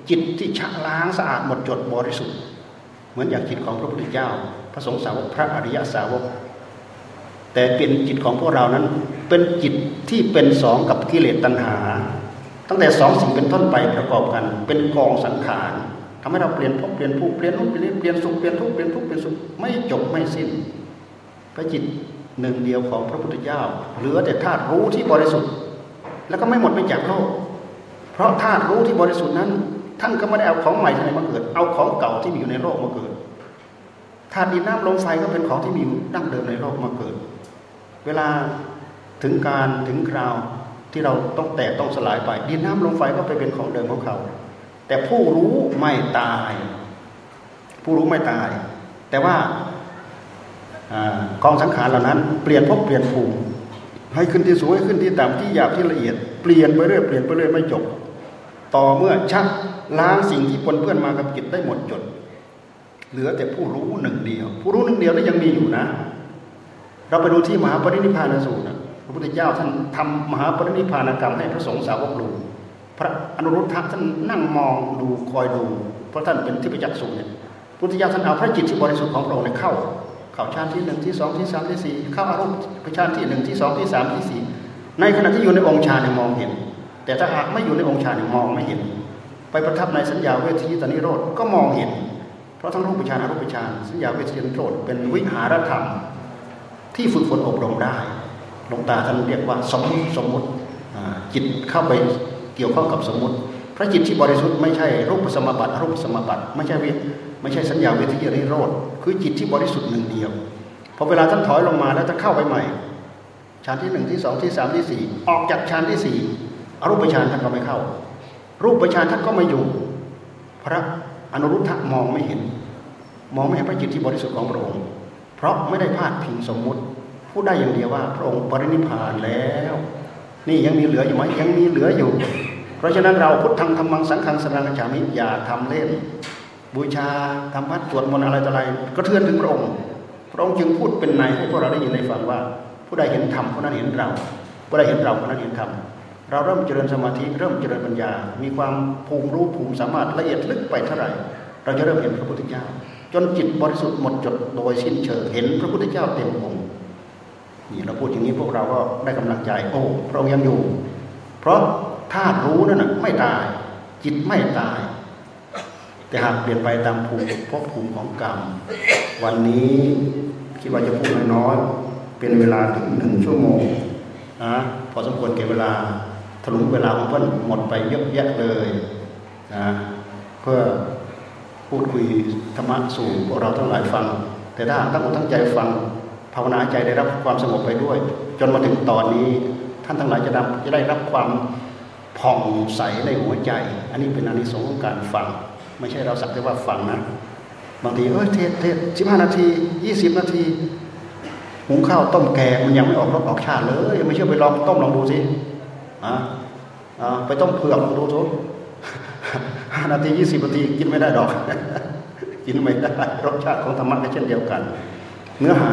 จิตที่ชะล้างสะอาดหมดจดบริสุทธิ์ เหมือนอย่างจิตของพระพุทธเจ้า พระสงฆ์สาวกพระอริยสาวก แต่เป็นจิตของพวกเรานั้นเป็นจิตที่เป็นสองกับกิเลสตัณหา ตั้งแต่สองสิ่งเป็นต้นไปประกอบกัน เป็นกองสังขารทำให้เราเปลี่ยนภพเปลี่ยนภูมิเปลี่ยนรูปเปลี่ยนเปลี่ยนสุขเปลี่ยนทุกข์เปลี่ยนทุกข์เปลี่ยนสุขไม่จบไม่สิ้นพระจิต หนึ่งเดียวของพระพุทธเจ้า เหลือแต่ธาตุรู้ที่บริสุทธิ์ แล้วก็ไม่หมดไปจากโลก เพราะธาตุรู้ที่บริสุทธิ์นั้น ท่านก็ไม่ได้เอาของใหม่ที่ไหนมาเกิด เอาของเก่าที่มีอยู่ในโลกมาเกิดธาตุดินน้ำลมไฟก็เป็นของที่มีดั้งเดิมในโลกมาเกิด เวลาถึงการถึงคราวที่เราต้องแตกต้องสลายไป ดินน้ำลมไฟก็ไปเป็นของเดิมของเขา แต่ผู้รู้ไม่ตาย ผู้รู้ไม่ตาย แต่ว่า กองสังขารเหล่านั้น เปลี่ยนพบเปลี่ยนภูมิให้ขึ้นที่สูงให้ขึ้นที่ต่ำที่หยาบที่ละเอียดเปลี่ยนไปเรื่อยเปลี่ยนไปเรื่อยไม่จบ ต่อเมื่อชักล้างสิ่งที่ปนเปื้อนมากับจิตได้หมดจด เหลือแต่ผู้รู้หนึ่งเดียว ผู้รู้หนึ่งเดียวนั้นยังมีอยู่นะ เราไปดูที่มหาปรินิพพานสูตรนะพระพุทธเจ้าท่านทำมหาปรินิพพานกรรมให้พระสงฆ์สาวกดูพระอนุรุทธะท่านนั่งมองดูคอยดู เพราะท่านเป็นที่ประจักษ์สูงเนี่ยพุทธิยาท่านเอาพระจิตที่บริสุทธิ์ของพระองค์เข้า เข้าฌานที่หนึ่งที่สองที่สามที่สี่เข้าอารมณ์ฌานที่หนึ่งที่สองที่สามที่สี่ในขณะที่อยู่ในองค์ฌานเนี่ยมองเห็น แต่ถ้าหากไม่อยู่ในองค์ฌานเนี่ยมองไม่เห็น ไปประทับในสัญญาเวทีตานิโรธก็มองเห็น เพราะทั้งรูปฌานอรูปฌานสัญญาเวทีตานิโรธเป็นวิหารธรรม ที่ฝึกฝนอบรมได้หลวงตาท่านเรียกว่าสมมติสมมติจิตเข้าไปเกี่ยวข้องกับสมมติพระจิตที่บริสุทธิ์ไม่ใช่รูปสมบัติรูปสมบัติ ไม่ใช่วิไม่ใช่สัญญาเวทีริโรธ คือจิตที่บริสุทธิ์หนึ่งเดียวพอเวลาท่านถอยลงมาแล้วท่านเข้าไปใหม่ฌานที่หนึ่งที่สองที่สามที่สี่ออกจากฌานที่สี่อรูปฌานท่านก็ไม่เข้า รูปฌานท่านก็ไม่อยู่ พระอนุรุทธะมองไม่เห็น มองไม่เห็นพระจิตที่บริสุทธิ์ของพระองค์ เพราะไม่ได้พาดพิงสมมุติพูดได้อย่างเดียวว่าพระองค์ปรินิพานแล้ว นี่ยังมีเหลืออยู่ไหมยังมีเหลืออยู่ เพราะฉะนั้นเราพุทธังธรรมังสังฆังสนังกัจฉามิอย่าทำเล่น บูชาทำวัดสวดมนต์อะไรต่ออะไรกระเทือนถึงพระองค์ พระองค์จึงพูดเป็นในให้พวกเราได้ยินได้ฟังว่า ผู้ใดเห็นธรรมผู้นั้นเห็นเรา ผู้ใดเห็นเราผู้นั้นเห็นธรรมเราเริ่มเจริญสมาธิเริ่มเจริญปัญญา มีความภูมิรู้ภูมิสามารถละเอียดลึกไปเท่าไหร่ เราจะเริ่มเห็นพระพุทธเจ้า จนจิตบริสุทธิ์หมดจดโดยสิ้นเชิงเห็นพระพุทธเจ้าเต็มองค์นี่เราพูดอย่างนี้พวกเราก็ได้กำลังใจ โอ้พระองค์ยังอยู่ เพราะธาตุรู้นั่นนะไม่ตาย จิตไม่ตาย แต่หากเปลี่ยนไปตามภูมิภพภูมิของกรรม วันนี้คิดว่าจะพูดน้อยเป็นเวลาถึงหนึ่งชั่วโมงนะพอสมควรเก็บเวลาถลุงเวลาของเพื่อนหมดไปเยอะแยะเลยนะเพื่อพูดคุยธรรมะสู่พวกเราทั้งหลายฟัง แต่ถ้าตั้งอกตั้งใจฟังภาวนาใจได้รับความสงบไปด้วย จนมาถึงตอนนี้ท่านทั้งหลายจะได้จะได้รับความผ่องใสในหัวใจ อันนี้เป็นอานิสงส์ของการฟัง ไม่ใช่เราสักแต่ว่าฟังนะบางทีเออเทศเทศสิบห้านาทียี่สิบนาทีหุงข้าวต้มแกงมันยังไม่ออกรสออกชาติเลยไม่เชื่อไปลองต้มลองดูสิอ่าไปต้มเผือกดูทุกห้านาทียี่สิบนาทีกินไม่ได้ดอก กินไม่ได้รสชาติของธรรมะก็เช่นเดียวกัน เนื้อหา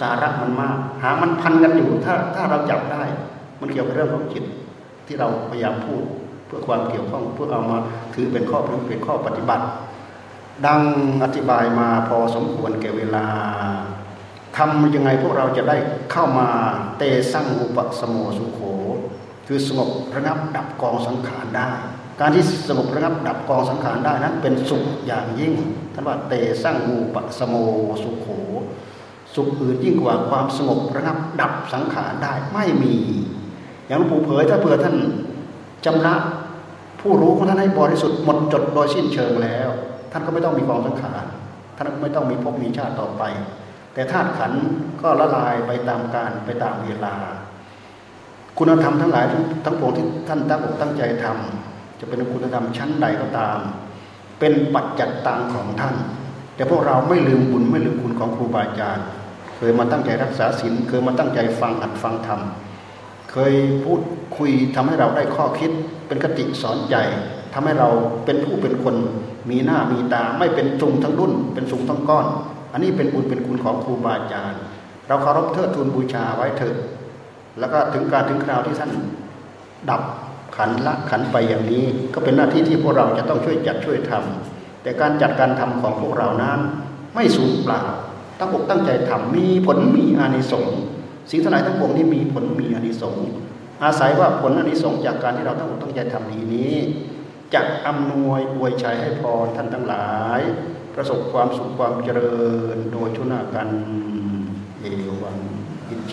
สาระมันมาก หามันพันกันอยู่ถ้าถ้าเราจับได้ มันเกี่ยวกับเรื่องของจิตที่เราพยายามพูด เพื่อความเกี่ยวข้องเพื่อเอามาถือเป็นข้อเป็นข้อปฏิบัติ ดังอธิบายมาพอสมควรแก่เวลาทำยังไงพวกเราจะได้เข้ามาเตสั่งอุปสมโมสุโข คือสงบระงับดับกองสังขารได้ การที่สงบระงับดับกองสังขารได้นั้นเป็นสุขอย่างยิ่งท่านว่าเตสั่งอุปสมโมสุโข สุขอื่นยิ่งกว่าความสงบระงับดับสังขารได้ไม่มี อย่างหลวงปู่เผยถ้าเผื่อท่านจำละ ผู้รู้ของท่านให้บริสุทธิ์หมดจดโดยสิ้นเชิงแล้ว ท่านก็ไม่ต้องมีกองสังขารท่านก็ไม่ต้องมีภพมีชาติต่อไป แต่ธาตุขันก็ละลายไปตามการไปตามเวลา คุณธรรมทั้งหลายทั้งปวงที่ท่านตั้งอกตั้งใจทำจะเป็นคุณธรรมชั้นใดก็ตาม เปเป็นปัจจัตตังของท่าน แต่พวกเราไม่ลืมบุญไม่ลืมคุณของครูบาอาจารย์ เคยมาตั้งใจรักษาศีลเคยมาตั้งใจฟังอัดฟังธรรม เคยพูดคุยทำให้เราได้ข้อคิด เป็นกติสอนใจทำให้เราเป็นผู้เป็นคนมีหน้ามีตาไม่เป็นจุงทั้งรุ่น เป็นสุงทั้งก้อน อันนี้เป็นบุญเป็นคุณของครูบาอาจารย์ เราเคารพเทิดทูนบูชาไว้เถิดแล้วก็ถึงการถึงคราวที่ท่านดับขันละขันไปอย่างนี้ ก็เป็นหน้าที่ที่พวกเราจะต้องช่วยจัดช่วยทำแต่การจัดการทำของพวกเรานั้น ไม่สูญเปล่าตั้งอกตั้งใจทำมีผลมีอานิสงส์ สิ่งทั้งหลายทั้งปวงที่มีผลมีอนิสงส์อาศัยว่าผลอนิสงส์จากการที่เราทั้งหมดตั้งใจทำดีนี้จะอำนวยอวยชัยให้พรท่านทั้งหลาย ประสบความสุขความเจริญโดยชุนากันเอว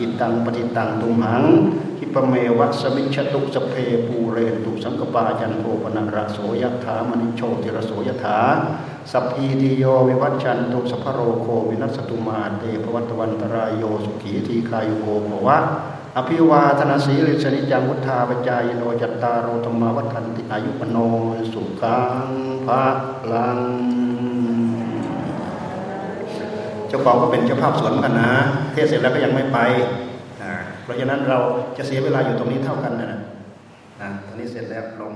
จิตังปฏิตังตุมหังคิปะเมวะสมิชตุสเพปูเรนตุสังกปาจันโทปนัระโสยถามณิโชติระโสยถาสัพพีติโยวิวัชชันตุสัพโรโควินัสตุมาเตภวัตวันตรายโยสุขีทีคายุโกภวะอภิวาทนาสีลิสนิจังวุธาปจายโนจัตตารโรธรรมวัฏันติอายุปโนสุขังภะลัง เจ้าของก็เป็นเจ้าภาพสวนเหมือนกันนะ เทศเสร็จแล้วก็ยังไม่ไปเพราะฉะนั้นเราจะเสียเวลาอยู่ตรงนี้เท่ากันนะนะตอนนี้เสร็จแล้วลง